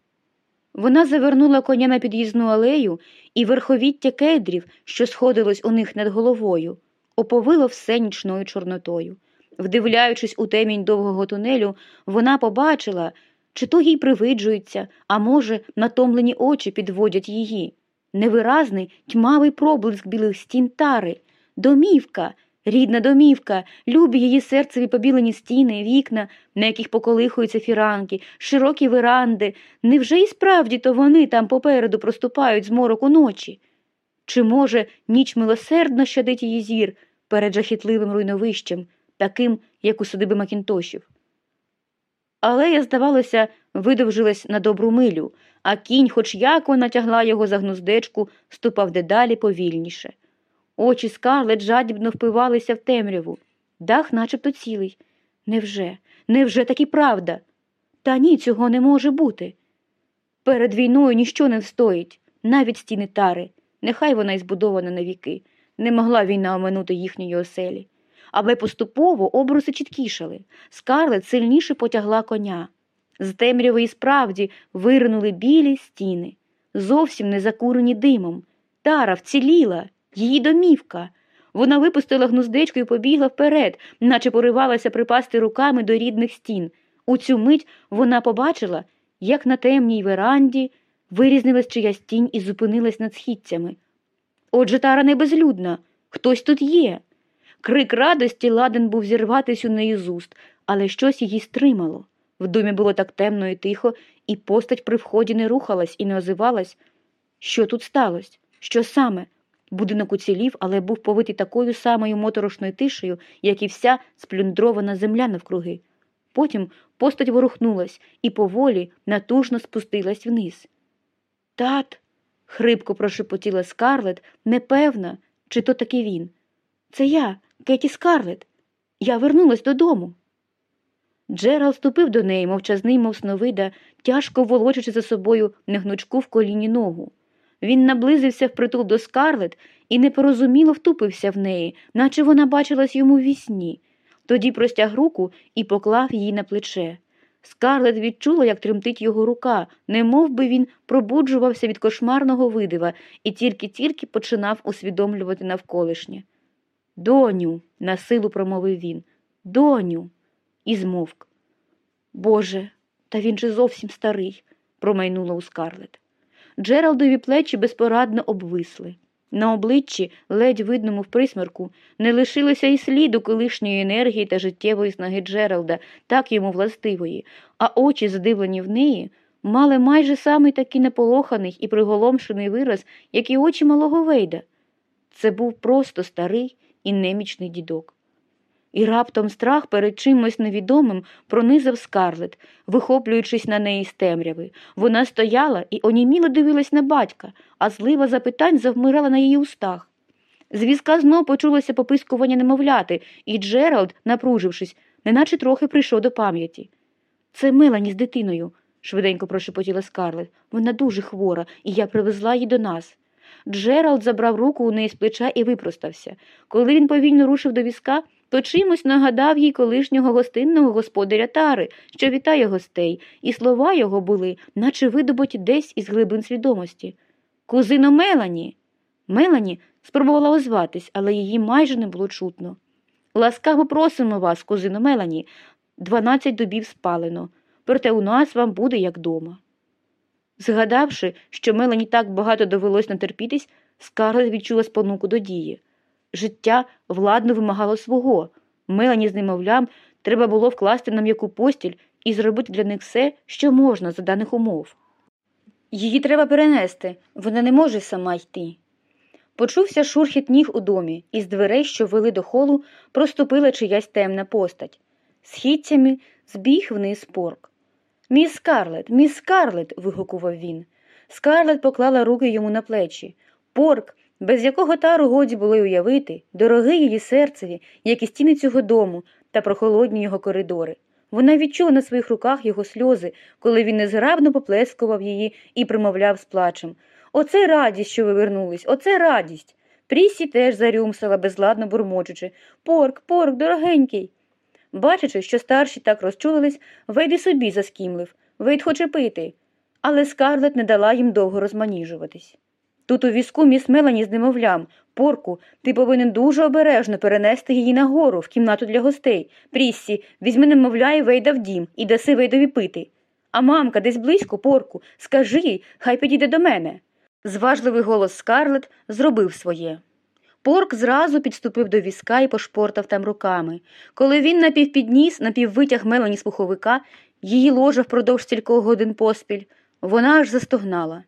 Speaker 1: Вона завернула коня на під'їзну алею, і верховіття кедрів, що сходилось у них над головою, оповило все нічною чорнотою. Вдивляючись у темінь довгого тунелю, вона побачила, чи то їй привиджується, а може, натомлені очі підводять її. Невиразний тьмавий проблиск білих стін тари, домівка, рідна домівка, любі її серцеві побілені стіни, вікна, на яких поколихуються фіранки, широкі веранди. Невже і справді то вони там попереду проступають з мороку ночі? Чи, може, ніч милосердно щадить її зір перед жахітливим руйновищем, таким, як у садиби Макінтошів? Алея, здавалося, видовжилась на добру милю, а кінь, хоч як вона тягла його за гнуздечку, ступав дедалі повільніше. Очі скарлет жадібно впивалися в темряву. Дах начебто цілий. Невже? Невже таки правда? Та ні, цього не може бути. Перед війною ніщо не встоїть, навіть стіни тари. Нехай вона й збудована на віки. Не могла війна оминути їхньої оселі. Але поступово обруси чіткішали. Скарлет сильніше потягла коня. З темряви і справді виринули білі стіни, зовсім не закурені димом. Тара вціліла, її домівка. Вона випустила гнуздечко і побігла вперед, наче поривалася припасти руками до рідних стін. У цю мить вона побачила, як на темній веранді вирізнилась чиясь тінь і зупинилась над східцями. Отже, тара не безлюдна, хтось тут є. Крик радості ладен був зірватись у неї з уст, але щось її стримало. В домі було так темно і тихо, і постать при вході не рухалась і не озивалась. Що тут сталося? Що саме? Будинок уцілів, але був повитий такою самою моторошною тишею, як і вся сплюндрована земля навкруги. Потім постать ворухнулась і поволі натужно спустилась вниз. Тат, хрипко прошепотіла скарлет, непевна, чи то таки він. Це я, Кеті Скарлет. Я вернулась додому. Джерал ступив до неї, мовчазний, мов сновида, тяжко волочачи за собою негнучку в коліні ногу. Він наблизився впритул до скарлет і непорозуміло втупився в неї, наче вона бачилась йому в вісні. Тоді простяг руку і поклав її на плече. Скарлет відчула, як тремтить його рука, немов би він пробуджувався від кошмарного видива і тільки-тільки починав усвідомлювати навколишнє. Доню, насилу промовив він. Доню. І змовк. Боже, та він же зовсім старий, промайнуло у скарлет. Джералдові плечі безпорадно обвисли. На обличчі, ледь видному в присмерку, не лишилося і сліду колишньої енергії та життєвої снаги Джералда, так йому властивої, а очі, задивлені в неї, мали майже самий такий неполоханий і приголомшений вираз, як і очі малого Вейда. Це був просто старий і немічний дідок. І раптом страх перед чимось невідомим пронизав скарлет, вихоплюючись на неї з темряви. Вона стояла і оніміло дивилась на батька, а злива запитань завмирала на її устах. З візка знов почулося попискування немовляти, і Джеральд, напружившись, неначе трохи прийшов до пам'яті. Це Мелані з дитиною, швиденько прошепотіла скарлет. Вона дуже хвора, і я привезла її до нас. Джеральд забрав руку у неї з плеча і випростався. Коли він повільно рушив до візка, то чимось нагадав їй колишнього гостинного господаря тари, що вітає гостей, і слова його були, наче видобуті десь із глибин свідомості. Кузино Мелані. Мелані спробувала озватись, але її майже не було чутно. Ласкаво просимо вас, кузино Мелані, дванадцять добів спалено, проте у нас вам буде як дома. Згадавши, що Мелані так багато довелось натерпітись, Скарлет відчула спонуку до дії. Життя владно вимагало свого. Мелані з немовлям треба було вкласти на м'яку постіль і зробити для них все, що можна за даних умов. Її треба перенести, вона не може сама йти. Почувся шурхіт ніг у домі, і з дверей, що вели до холу, проступила чиясь темна постать. Східцями збіг вниз порк. Міс Скарлет, міс Скарлет. вигукував він. Скарлет поклала руки йому на плечі. Порк, без якого тару годі було й уявити, дорогий її серцеві, як і стіни цього дому та прохолодні його коридори. Вона відчула на своїх руках його сльози, коли він незграбно поплескував її і примовляв з плачем. Оце радість, що ви вернулись, оце радість. Прісі теж зарюмсала, безладно бурмочучи. Порк, порк, дорогенький. Бачачи, що старші так розчулились, Вейд і собі заскімлив. Вейд хоче пити. Але скарлет не дала їм довго розманіжуватись. Тут у візку міс Мелані з немовлям, Порку, ти повинен дуже обережно перенести її нагору в кімнату для гостей. Пріссі, візьми немовля і Вейда в дім і даси Вейдові пити. А мамка десь близько, порку, скажи їй, хай підійде до мене. Зважливий голос Скарлет зробив своє. Порк зразу підступив до візка і пошпортав там руками. Коли він напівпідніс, напіввитяг Мелані з пуховика, її ложа впродовж стількох годин поспіль, вона аж застогнала.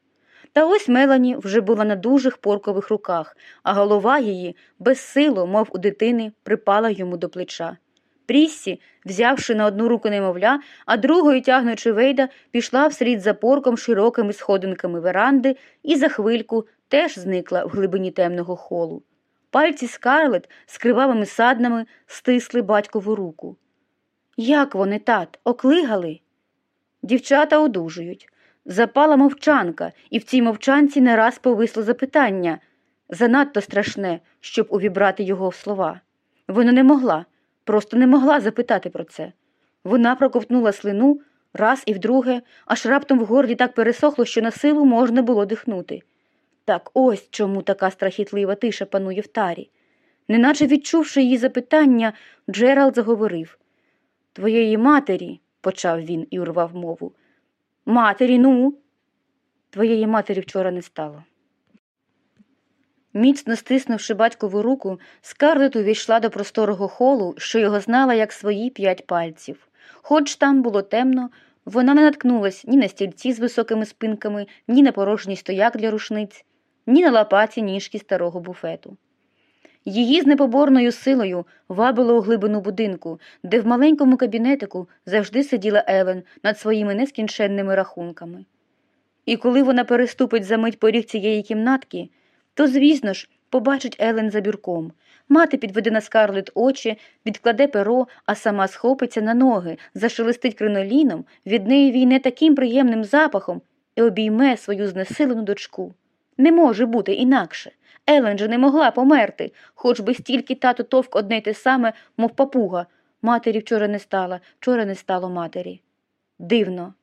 Speaker 1: Та ось Мелані вже була на дужих поркових руках, а голова її, безсило, мов у дитини, припала йому до плеча. Пріссі, взявши на одну руку немовля, а другою тягнучи Вейда, пішла вслід за порком широкими сходинками веранди і за хвильку теж зникла в глибині темного холу. Пальці скарлет з кривавими саднами стисли батькову руку. Як вони, тат, оклигали? Дівчата одужують. Запала мовчанка, і в цій мовчанці не раз повисло запитання занадто страшне, щоб увібрати його в слова. Вона не могла, просто не могла запитати про це. Вона проковтнула слину раз і вдруге, аж раптом в горлі так пересохло, що на силу можна було дихнути. Так ось чому така страхітлива тиша панує в тарі. Неначе відчувши її запитання, Джеральд заговорив Твоєї матері, почав він і урвав мову. Матері, ну. Твоєї матері вчора не стало. Міцно стиснувши батькову руку, Скарлет увійшла до просторого холу, що його знала як свої п'ять пальців. Хоч там було темно, вона не наткнулась ні на стільці з високими спинками, ні на порожній стояк для рушниць, ні на лопаті ніжки старого буфету. Її з непоборною силою вабило у глибину будинку, де в маленькому кабінетику завжди сиділа Елен над своїми нескінченними рахунками. І коли вона переступить за мить поріг цієї кімнатки, то, звісно ж, побачить Елен за бюрком. Мати підведе на скарлет очі, відкладе перо, а сама схопиться на ноги, зашелестить криноліном, від неї війне таким приємним запахом і обійме свою знесилену дочку. Не може бути інакше. Елен же не могла померти, хоч би стільки тато товк одне й те саме, мов папуга. Матері вчора не стала, вчора не стало матері. Дивно.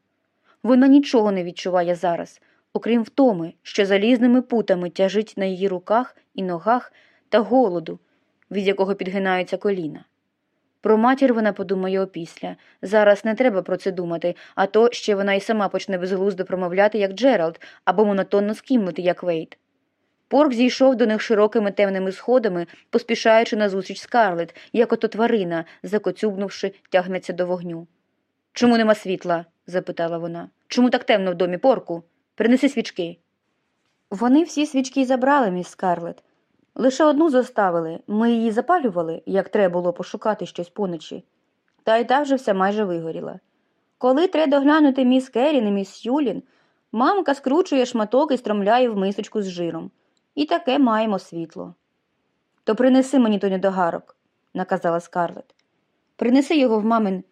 Speaker 1: Вона нічого не відчуває зараз, окрім втоми, що залізними путами тяжить на її руках і ногах та голоду, від якого підгинаються коліна. Про матір вона подумає опісля. Зараз не треба про це думати, а то ще вона й сама почне безглуздо промовляти, як Джеральд, або монотонно скімнути, як Вейт. Порк зійшов до них широкими темними сходами, поспішаючи назустріч скарлет, як ото тварина, закоцюбнувши, тягнеться до вогню. Чому нема світла? запитала вона. Чому так темно в домі, порку? Принеси свічки. Вони всі свічки забрали, міс Скарлет. Лише одну зоставили. Ми її запалювали, як треба було пошукати щось поночі. Та й та вже вся майже вигоріла. Коли треба доглянути міс Керрін і міс Юлін, мамка скручує шматок і стромляє в мисочку з жиром. І таке маємо світло. То принеси мені той недогарок, наказала Скарлет. Принеси його в мамин,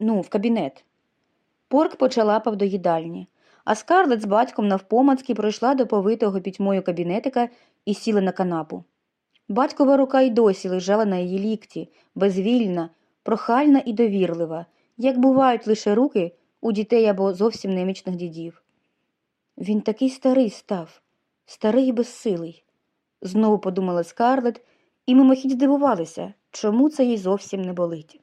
Speaker 1: ну, в кабінет. Порк почалапав до їдальні, а Скарлет з батьком навпомацьки пройшла до повитого пітьмою кабінетика і сіла на канапу. Батькова рука й досі лежала на її лікті, безвільна, прохальна і довірлива, як бувають лише руки у дітей або зовсім немічних дідів. Він такий старий став, старий і безсилий, знову подумала Скарлет і мимохідь здивувалася, чому це їй зовсім не болить.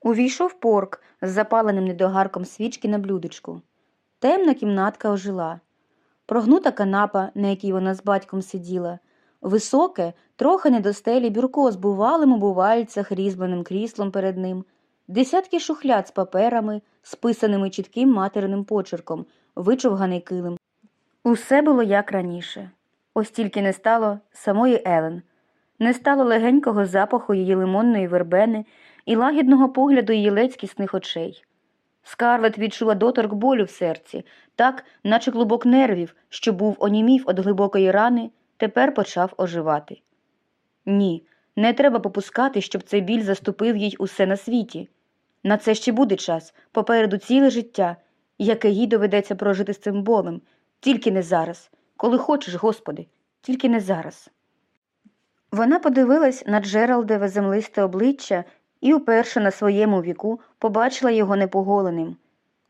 Speaker 1: Увійшов порк з запаленим недогарком свічки на блюдечку. Темна кімнатка ожила. Прогнута канапа, на якій вона з батьком сиділа, високе, трохи не до стелі бюрко з бувалим у бувальцях різьбленим кріслом перед ним, десятки шухляд з паперами, списаними чітким материним почерком, вичовганий килим. Усе було як раніше. Ось тільки не стало самої Елен, не стало легенького запаху її лимонної вербени і лагідного погляду її лецькісних очей. Скарлет відчула доторк болю в серці, так, наче клубок нервів, що був онімів від глибокої рани, тепер почав оживати. Ні, не треба попускати, щоб цей біль заступив їй усе на світі. На це ще буде час, попереду ціле життя, яке їй доведеться прожити з цим болем, тільки не зараз, коли хочеш, Господи, тільки не зараз. Вона подивилась на Джералдове землисте обличчя і вперше на своєму віку побачила його непоголеним.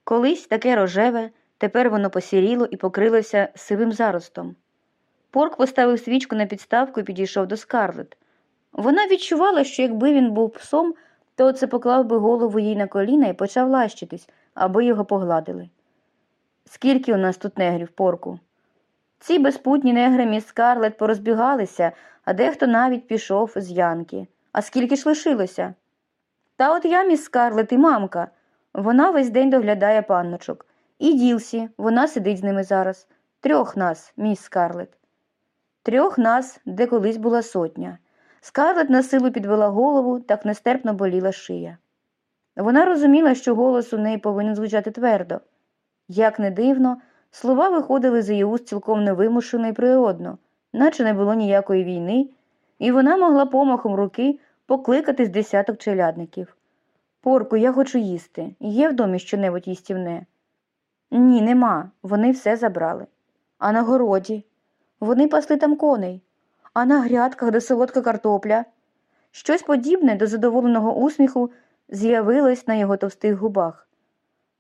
Speaker 1: Колись таке рожеве, тепер воно посіріло і покрилося сивим заростом. Порк поставив свічку на підставку і підійшов до Скарлет. Вона відчувала, що якби він був псом, то це поклав би голову їй на коліна і почав лащитись, аби його погладили. Скільки у нас тут негрів, порку? Ці безпутні негри міс Скарлет порозбігалися, а дехто навіть пішов з Янки. А скільки ж лишилося? Та от я, міс Скарлет, і мамка. Вона весь день доглядає панночок. І Ділсі, вона сидить з ними зараз. Трьох нас, міс Скарлет. Трьох нас, де колись була сотня. Скарлет на силу підвела голову, так нестерпно боліла шия. Вона розуміла, що голос у неї повинен звучати твердо. Як не дивно, слова виходили з її уст цілком невимушено і природно, наче не було ніякої війни, і вона могла помахом руки покликати з десяток челядників. Порку, я хочу їсти. Є в домі щонебудь їстівне? Ні, нема. Вони все забрали. А на городі? Вони пасли там коней, а на грядках, де солодка картопля. Щось подібне до задоволеного усміху з'явилось на його товстих губах.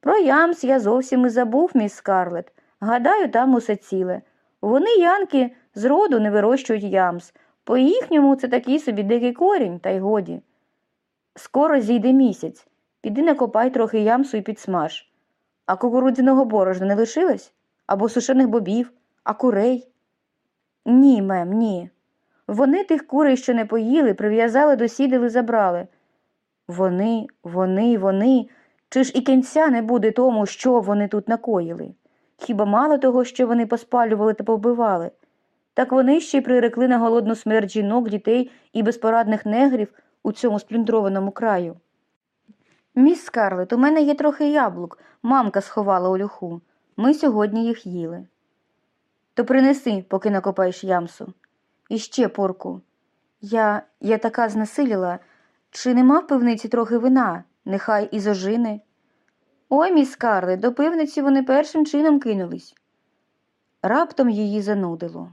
Speaker 1: Про ямс я зовсім і забув, міс Скарлет. Гадаю, там усе ціле. Вони, янки, зроду не вирощують ямс. По їхньому це такий собі дикий корінь, та й годі. Скоро зійде місяць. Піди накопай трохи ямсу і підсмаж. А кукурудзяного борошна не лишилось? Або сушених бобів, а курей? Ні, мем, ні. Вони тих курей, що не поїли, прив'язали до сідел і забрали. Вони, вони, вони. Чи ж і кінця не буде тому, що вони тут накоїли? Хіба мало того, що вони поспалювали та повбивали? Так вони ще й прирекли на голодну смерть жінок, дітей і безпорадних негрів у цьому сплюндрованому краю. Міс Скарлет, у мене є трохи яблук, мамка сховала у люху. Ми сьогодні їх їли. То принеси, поки накопаєш ямсу. І ще, порку. Я я така знесиліла. Чи нема в пивниці трохи вина, нехай і зожини? Ой, міс Скарлет, до пивниці вони першим чином кинулись. Раптом її занудило.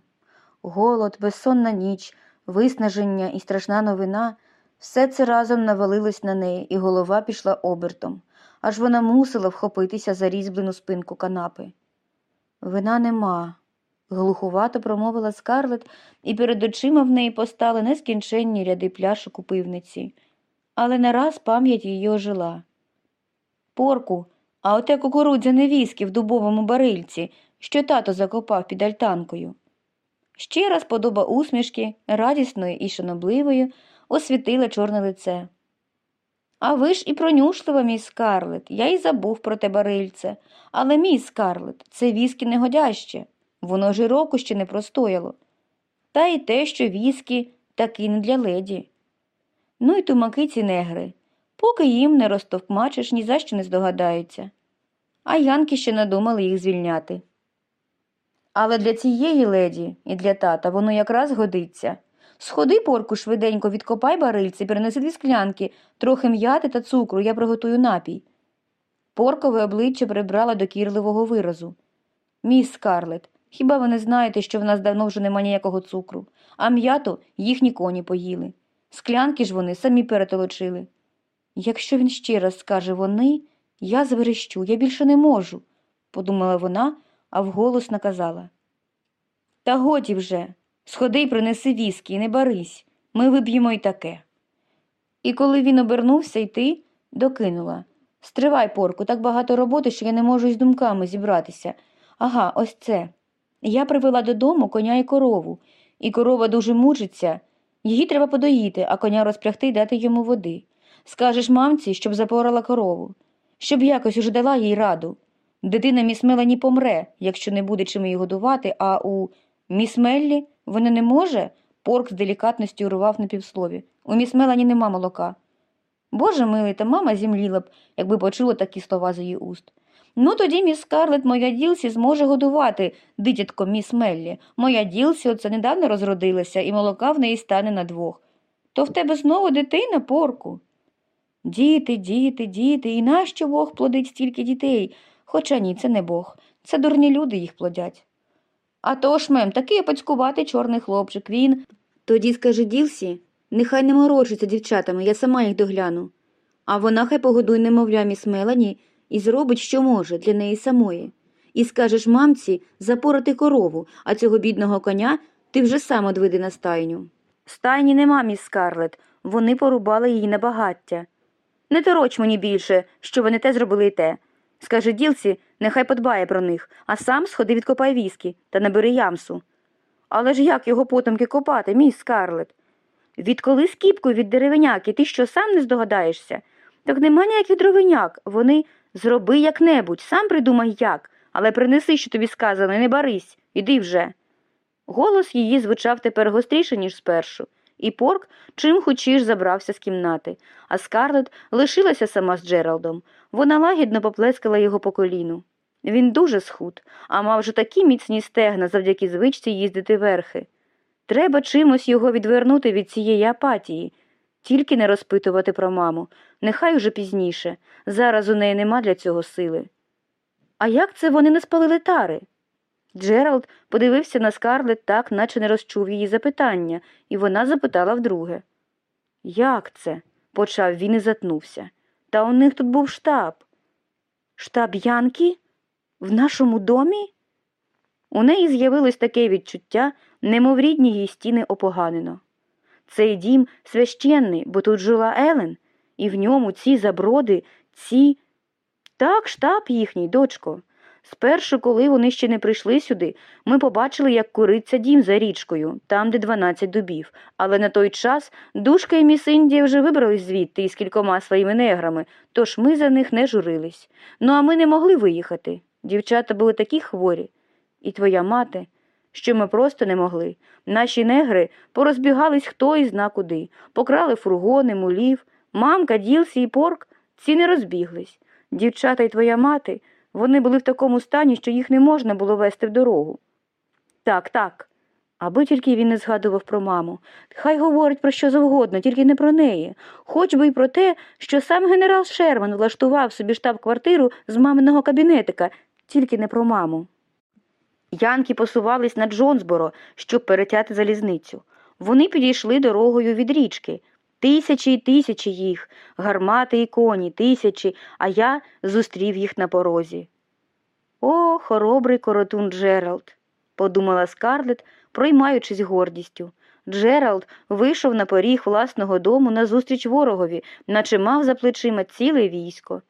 Speaker 1: Голод, безсонна ніч, виснаження і страшна новина все це разом навалилось на неї, і голова пішла обертом, аж вона мусила вхопитися за різьблену спинку канапи. Вина нема, глухувато промовила скарлет, і перед очима в неї постали нескінченні ряди пляшок у пивниці, але нараз пам'ять її ожила. Порку, а оте кукурудзяне віскі в дубовому барильці, що тато закопав під альтанкою. Ще раз подоба усмішки, радісною і шанобливою, освітила чорне лице. А ви ж і пронюшлива, мій скарлет, я й забув про те барильце. Але, мій скарлет, це віскі негодяще. Воно ж і року ще не простояло. Та й те, що віскі таки не для леді. Ну й тумаки ці негри. Поки їм не розтовкмачиш, ні за що не здогадаються. А янки ще надумали їх звільняти. Але для цієї леді і для тата воно якраз годиться. Сходи, порку, швиденько, відкопай барильці, перенеси дві склянки, трохи м'яти та цукру, я приготую напій. Поркове обличчя прибрала до кірливого виразу. Міс Скарлет, хіба ви не знаєте, що в нас давно вже нема ніякого цукру, а м'ято їхні коні поїли. Склянки ж вони самі перетолочили. Якщо він ще раз скаже вони, я зверещу, я більше не можу, подумала вона, а вголос наказала. Та годі вже. Сходи й принеси віскі, не барись, ми вип'ємо й таке. І коли він обернувся йти, докинула Стривай, порку, так багато роботи, що я не можу із думками зібратися. Ага, ось це. Я привела додому коня і корову, і корова дуже мучиться. Її треба подоїти, а коня розпрягти й дати йому води. Скажеш мамці, щоб запорала корову, щоб якось уже дала їй раду. Дитина міс Мелані помре, якщо не буде чим її годувати, а у міс Меллі вона не може? Порк з делікатністю урвав на півслові. У міс Мелані нема молока. Боже милий, та мама зімліла б, якби почула такі слова з її уст. Ну, тоді міс Скарлет, моя Ділсі, зможе годувати, дитятко міс Меллі. Моя Ділсі оце недавно розродилася, і молока в неї стане на двох. То в тебе знову дитина, порку. Діти, діти, діти, і нащо Бог плодить стільки дітей? Хоча ні, це не Бог. Це дурні люди їх плодять. А то ж, мем, такий опацькуватий чорний хлопчик, він. Тоді скажи Ділсі, нехай не морочиться дівчатами, я сама їх догляну. А вона хай погодує немовля міс Мелані і зробить, що може, для неї самої. І скажеш мамці запорати корову, а цього бідного коня Ти вже сам одведи на стайню. Стайні нема, міс Скарлет. Вони порубали її на багаття. Не тороч мені більше, що вони те зробили і те. Скажи ділці, нехай подбає про них, а сам сходи відкопай віскі та набери ямсу. Але ж як його потомки копати, міс Скарлет? Відколи скіпкою від деревеняки, ти що сам не здогадаєшся? Так нема ніяких дровиняк. Вони зроби як-небудь, сам придумай як, але принеси, що тобі сказано, не барись, іди вже. Голос її звучав тепер гостріше, ніж спершу, і порк чим хочеш забрався з кімнати, а Скарлет лишилася сама з Джералдом. Вона лагідно поплескала його по коліну. Він дуже схуд, а мав же такі міцні стегна завдяки звичці їздити верхи. Треба чимось його відвернути від цієї апатії, тільки не розпитувати про маму. Нехай уже пізніше. Зараз у неї нема для цього сили. А як це вони не спалили тари? Джеральд подивився на Скарлет так, наче не розчув її запитання, і вона запитала вдруге. Як це? почав він і затнувся. Та у них тут був штаб. Штаб Янки? В нашому домі? У неї з'явилось таке відчуття, немов рідні її стіни опоганено. Цей дім священний, бо тут жила Елен, і в ньому ці заброди, ці. Так, штаб їхній, дочко. Спершу, коли вони ще не прийшли сюди, ми побачили, як куриться дім за річкою, там, де дванадцять дубів. Але на той час душка і міс Індія вже вибрались звідти із кількома своїми неграми, тож ми за них не журились. Ну а ми не могли виїхати. Дівчата були такі хворі. І твоя мати, що ми просто не могли. Наші негри порозбігались хто і зна куди, покрали фургони, мулів, мамка, ділсі і порк, ці не розбіглись. Дівчата і твоя мати. Вони були в такому стані, що їх не можна було вести в дорогу. Так, так. Аби тільки він не згадував про маму. Хай говорить про що завгодно, тільки не про неї. Хоч би й про те, що сам генерал Шерман влаштував собі штаб-квартиру з маминого кабінетика, тільки не про маму. Янки посувались на Джонсборо, щоб перетяти залізницю. Вони підійшли дорогою від річки. Тисячі й тисячі їх, гармати і коні, тисячі, а я зустрів їх на порозі. О, хоробрий коротун Джеральд, подумала Скарлет, проймаючись гордістю. Джеральд вийшов на поріг власного дому назустріч ворогові, наче мав за плечима ціле військо.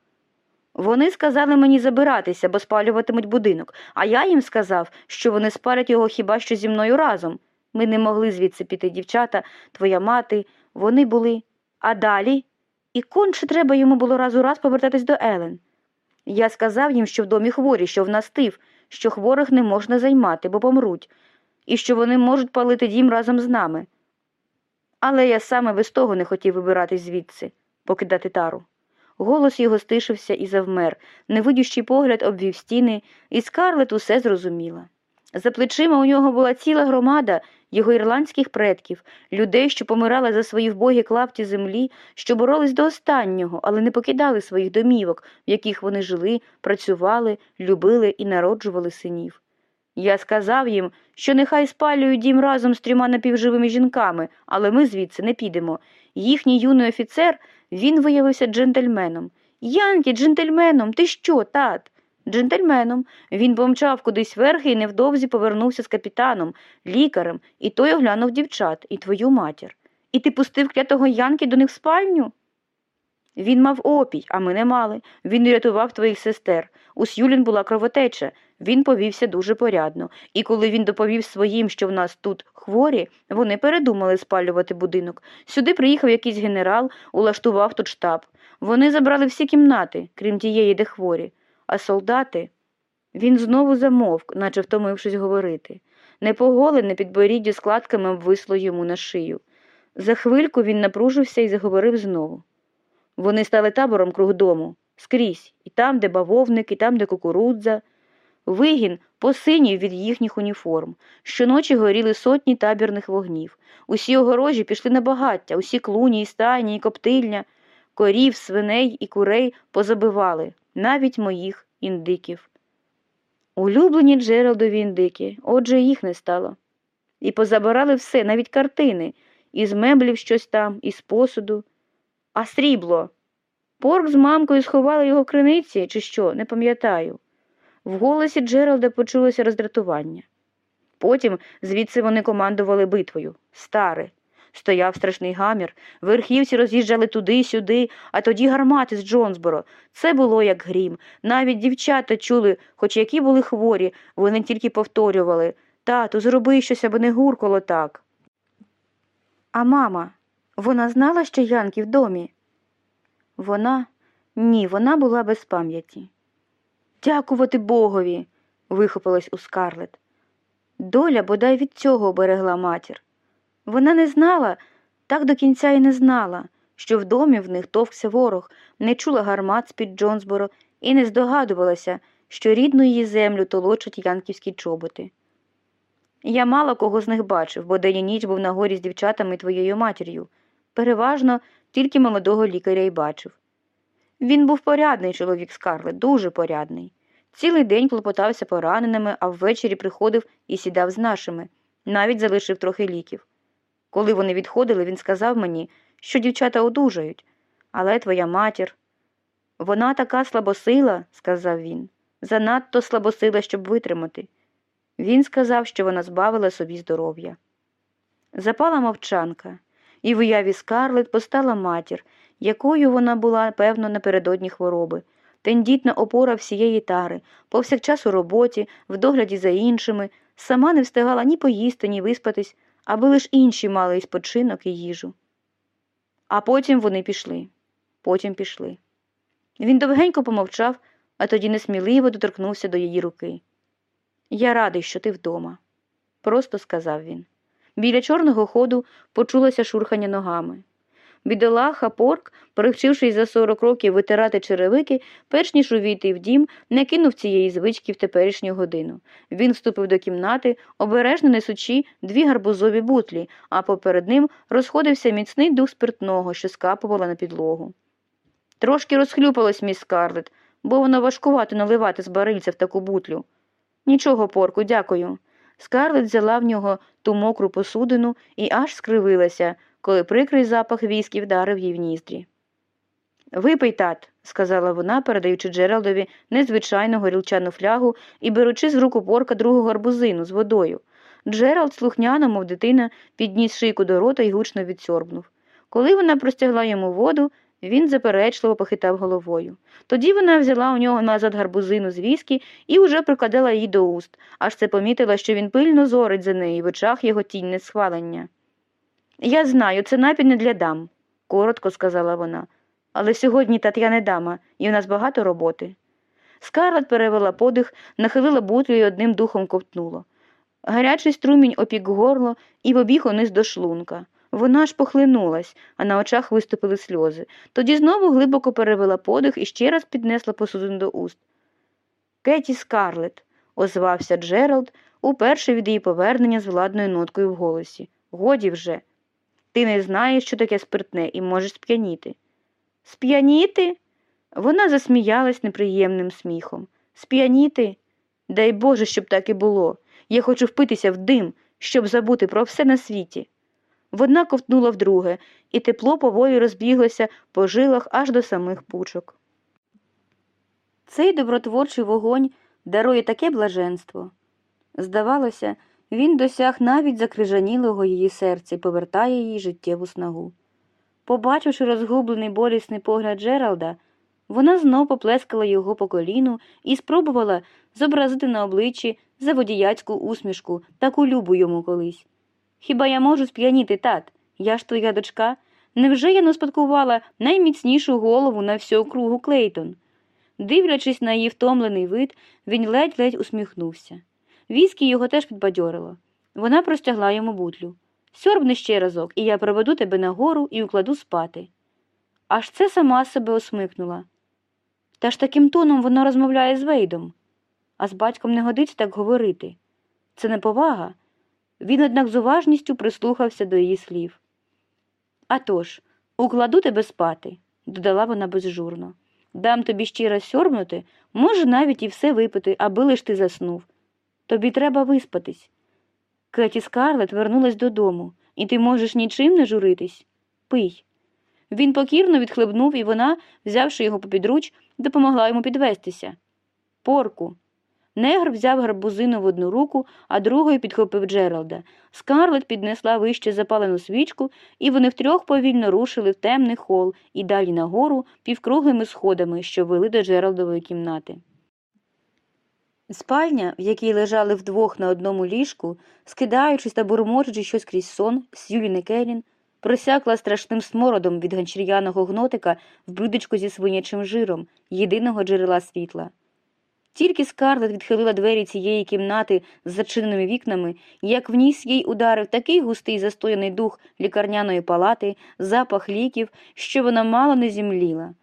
Speaker 1: Вони сказали мені забиратися, бо спалюватимуть будинок, а я їм сказав, що вони спалять його хіба що зі мною разом. Ми не могли звідси піти, дівчата, твоя мати, вони були. А далі? І конче треба йому було раз у раз повертатись до Елен. Я сказав їм, що в домі хворі, що в нас тиф, що хворих не можна займати, бо помруть, і що вони можуть палити дім разом з нами. Але я саме без того не хотів вибиратись звідси, покидати тару. Голос його стишився і завмер, невидющий погляд обвів стіни, і Скарлет усе зрозуміла. За плечима у нього була ціла громада його ірландських предків, людей, що помирали за свої вбогі клапті землі, що боролись до останнього, але не покидали своїх домівок, в яких вони жили, працювали, любили і народжували синів. Я сказав їм, що нехай спалюють дім разом з трьома напівживими жінками, але ми звідси не підемо. Їхній юний офіцер він виявився джентльменом. Янкі, джентльменом, ти що, тат? Джентльменом. Він помчав кудись верхи і невдовзі повернувся з капітаном, лікарем, і той оглянув дівчат, і твою матір. І ти пустив клятого Янки до них в спальню? Він мав опій, а ми не мали. Він рятував твоїх сестер. У Сюлін була кровотеча. Він повівся дуже порядно. І коли він доповів своїм, що в нас тут хворі, вони передумали спалювати будинок. Сюди приїхав якийсь генерал, улаштував тут штаб. Вони забрали всі кімнати, крім тієї, де хворі. А солдати. Він знову замовк, наче втомившись говорити. Непоголене підборіддя складками обвисло йому на шию. За хвильку він напружився і заговорив знову. Вони стали табором круг дому, скрізь, і там, де бавовник, і там, де кукурудза. Вигін посинів від їхніх уніформ. Щоночі горіли сотні табірних вогнів. Усі огорожі пішли на багаття, усі клуні, і стайні, і коптильня, корів, свиней і курей позабивали, навіть моїх індиків. Улюблені Джералдові індики, отже, їх не стало. І позабирали все, навіть картини, із меблів щось там, із посуду. А срібло. Порк з мамкою сховали його криниці, чи що, не пам'ятаю. В голосі Джералда почулося роздратування. Потім звідси вони командували битвою. Старе. Стояв страшний гамір, верхівці роз'їжджали туди-сюди, а тоді гармати з Джонсборо. Це було як грім. Навіть дівчата чули, хоч які були хворі, вони тільки повторювали Тату, зроби щось, аби не гуркало так. А мама, вона знала, що Янки в домі? Вона ні, вона була без пам'яті. Дякувати Богові. вихопилось у скарлет. Доля бодай від цього оберегла матір. Вона не знала, так до кінця і не знала, що в домі в них товкся ворог, не чула гармат з-під Джонсборо і не здогадувалася, що рідну її землю толочать янківські чоботи. Я мало кого з них бачив, бо день і ніч був на горі з дівчатами твоєю матір'ю. Переважно тільки молодого лікаря й бачив. Він був порядний чоловік Скарлет, дуже порядний. Цілий день клопотався пораненими, а ввечері приходив і сідав з нашими, навіть залишив трохи ліків. Коли вони відходили, він сказав мені, що дівчата одужають, але твоя матір. Вона така слабосила, сказав він, занадто слабосила, щоб витримати. Він сказав, що вона збавила собі здоров'я. Запала мовчанка, і в уяві Скарлет постала матір, якою вона була, певно, напередодні хвороби, тендітна опора всієї тари, повсякчас у роботі, в догляді за іншими, сама не встигала ні поїсти, ні виспатись, аби лиш інші мали і спочинок і їжу. А потім вони пішли, потім пішли. Він довгенько помовчав, а тоді несміливо доторкнувся до її руки. Я радий, що ти вдома, просто сказав він. Біля чорного ходу почулося шурхання ногами. Бідолаха Порк, привчившись за сорок років витирати черевики, перш ніж увійти в дім, не кинув цієї звички в теперішню годину. Він вступив до кімнати, обережно несучи дві гарбузові бутлі, а поперед ним розходився міцний дух спиртного, що скапувало на підлогу. Трошки розхлюпалась міс Скарлет, бо воно важкувато наливати з барильця в таку бутлю. Нічого, порку, дякую. Скарлет взяла в нього ту мокру посудину і аж скривилася, коли прикрий запах віскі вдарив їй в ніздрі. Випий, тат, сказала вона, передаючи Джералдові незвичайну горілчану флягу і беручи з руку порка другу гарбузину з водою. Джералд, слухняно, мов дитина, підніс шийку до рота і гучно відсорбнув. Коли вона простягла йому воду, він заперечливо похитав головою. Тоді вона взяла у нього назад гарбузину з віскі і уже прикладала її до уст, аж це помітила, що він пильно зорить за неї в очах його тінне схвалення. Я знаю, це напій не для дам, коротко сказала вона. Але сьогодні не дама, і в нас багато роботи. Скарлет перевела подих, нахилила бутлю і одним духом ковтнула. Гарячий струмінь опік горло і побіг униз до шлунка. Вона аж похлинулась, а на очах виступили сльози. Тоді знову глибоко перевела подих і ще раз піднесла посудину до уст. Кеті Скарлет, озвався Джеральд, уперше від її повернення з владною ноткою в голосі. Годі вже. Ти не знаєш, що таке спиртне, і можеш сп'яніти. Сп'яніти? Вона засміялась неприємним сміхом. Сп'яніти? Дай Боже, щоб так і було. Я хочу впитися в дим, щоб забути про все на світі. Вона ковтнула вдруге, і тепло поволі розбіглося по жилах аж до самих пучок. Цей добротворчий вогонь дарує таке блаженство. Здавалося, він досяг навіть закрижанілого її серця і повертає їй життєву снагу. Побачивши розгублений болісний погляд Джералда, вона знов поплескала його по коліну і спробувала зобразити на обличчі заводіяцьку усмішку, таку любу йому колись. Хіба я можу сп'яніти, тат? Я ж твоя дочка. Невже я не успадкувала найміцнішу голову на всю округу Клейтон? Дивлячись на її втомлений вид, він ледь-ледь усміхнувся. Віскі його теж підбадьорило. Вона простягла йому бутлю. Сьорбни ще разок, і я проведу тебе нагору і укладу спати. Аж це сама себе осмикнула. Та ж таким тоном вона розмовляє з Вейдом, а з батьком не годиться так говорити. Це неповага. Він, однак, з уважністю прислухався до її слів. «А тож, укладу тебе спати, додала вона безжурно. Дам тобі раз сьорбнути, може навіть і все випити, аби лиш ти заснув. Тобі треба виспатись. Кеті Скарлет вернулась додому, і ти можеш нічим не журитись. Пий. Він покірно відхлебнув, і вона, взявши його попідруч, допомогла йому підвестися. Порку. Негр взяв гарбузину в одну руку, а другою підхопив Джералда. Скарлет піднесла вище запалену свічку, і вони втрьох повільно рушили в темний хол і далі нагору півкруглими сходами, що вели до Джералдової кімнати. Спальня, в якій лежали вдвох на одному ліжку, скидаючись та бурмочучи щось крізь сон, Сюлі Некерін, просякла страшним смородом від ганчір'яного гнотика в блюдечку зі свинячим жиром, єдиного джерела світла. Тільки Скарлет відхилила двері цієї кімнати з зачиненими вікнами, як в ніс їй ударив такий густий застояний дух лікарняної палати, запах ліків, що вона мало не зімліла.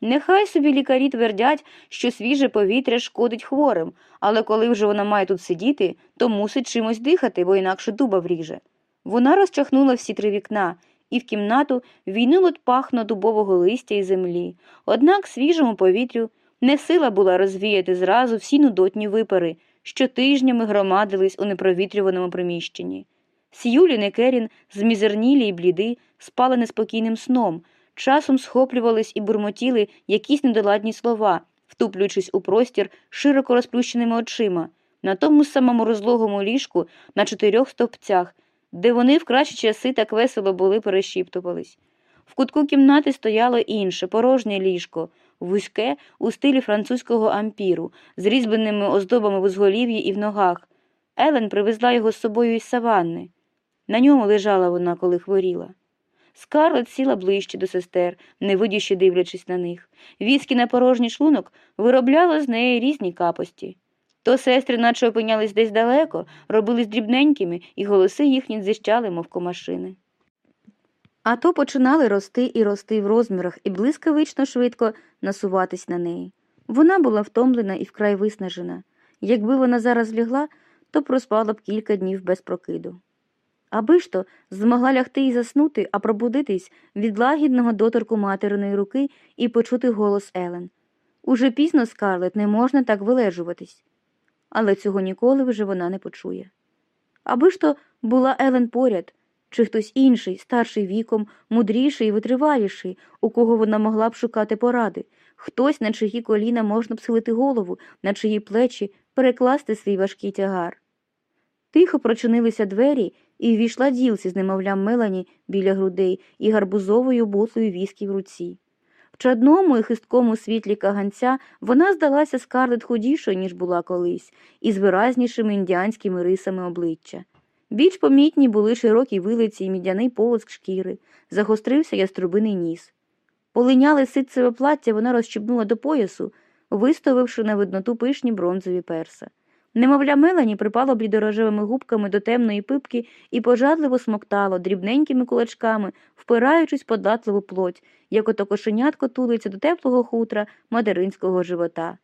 Speaker 1: Нехай собі лікарі твердять, що свіже повітря шкодить хворим, але коли вже вона має тут сидіти, то мусить чимось дихати, бо інакше дуба вріже. Вона розчахнула всі три вікна, і в кімнату війнуло пахно дубового листя і землі. Однак свіжому повітрю не сила була розвіяти зразу всі нудотні випари, що тижнями громадились у непровітрюваному приміщенні. Сьюлін і Керін, змізернілі й бліди, спали неспокійним сном, часом схоплювались і бурмотіли якісь недоладні слова, втуплюючись у простір широко розплющеними очима, на тому самому розлогому ліжку на чотирьох стовпцях, де вони в кращі часи так весело були перешіптувались. В кутку кімнати стояло інше, порожнє ліжко, вузьке у стилі французького ампіру, з різьбленими оздобами в узголів'ї і в ногах. Елен привезла його з собою із саванни. На ньому лежала вона, коли хворіла. Скарлет сіла ближче до сестер, невидяще дивлячись на них. Віскі на порожній шлунок виробляло з неї різні капості. То сестри, наче опинялись десь далеко, робились дрібненькими, і голоси їхні дзищали, мов комашини. А то починали рости і рости в розмірах і блискавично швидко насуватись на неї. Вона була втомлена і вкрай виснажена. Якби вона зараз лягла, то проспала б кілька днів без прокиду. Аби ж то змогла лягти і заснути, а пробудитись від лагідного доторку материної руки і почути голос Елен. Уже пізно, Скарлет, не можна так вилежуватись. Але цього ніколи вже вона не почує. Аби ж то була Елен поряд, чи хтось інший, старший віком, мудріший і витриваліший, у кого вона могла б шукати поради, хтось, на чиї коліна можна б схилити голову, на чиї плечі перекласти свій важкий тягар. Тихо прочинилися двері, і ввійшла ділці з немовлям Мелані біля грудей і гарбузовою бутлею віскі в руці. В чадному і хисткому світлі каганця вона здалася скарлет худішою, ніж була колись, і з виразнішими індіанськими рисами обличчя. Більш помітні були широкі вилиці і мідяний полоск шкіри, загострився яструбиний ніс. Полиняли ситцеве плаття вона розщебнула до поясу, виставивши на видноту пишні бронзові перса. Немовля Мелані припало блідорожевими губками до темної пипки і пожадливо смоктало дрібненькими кулачками, впираючись податливу плоть, як ото кошенятко тулиться до теплого хутра материнського живота.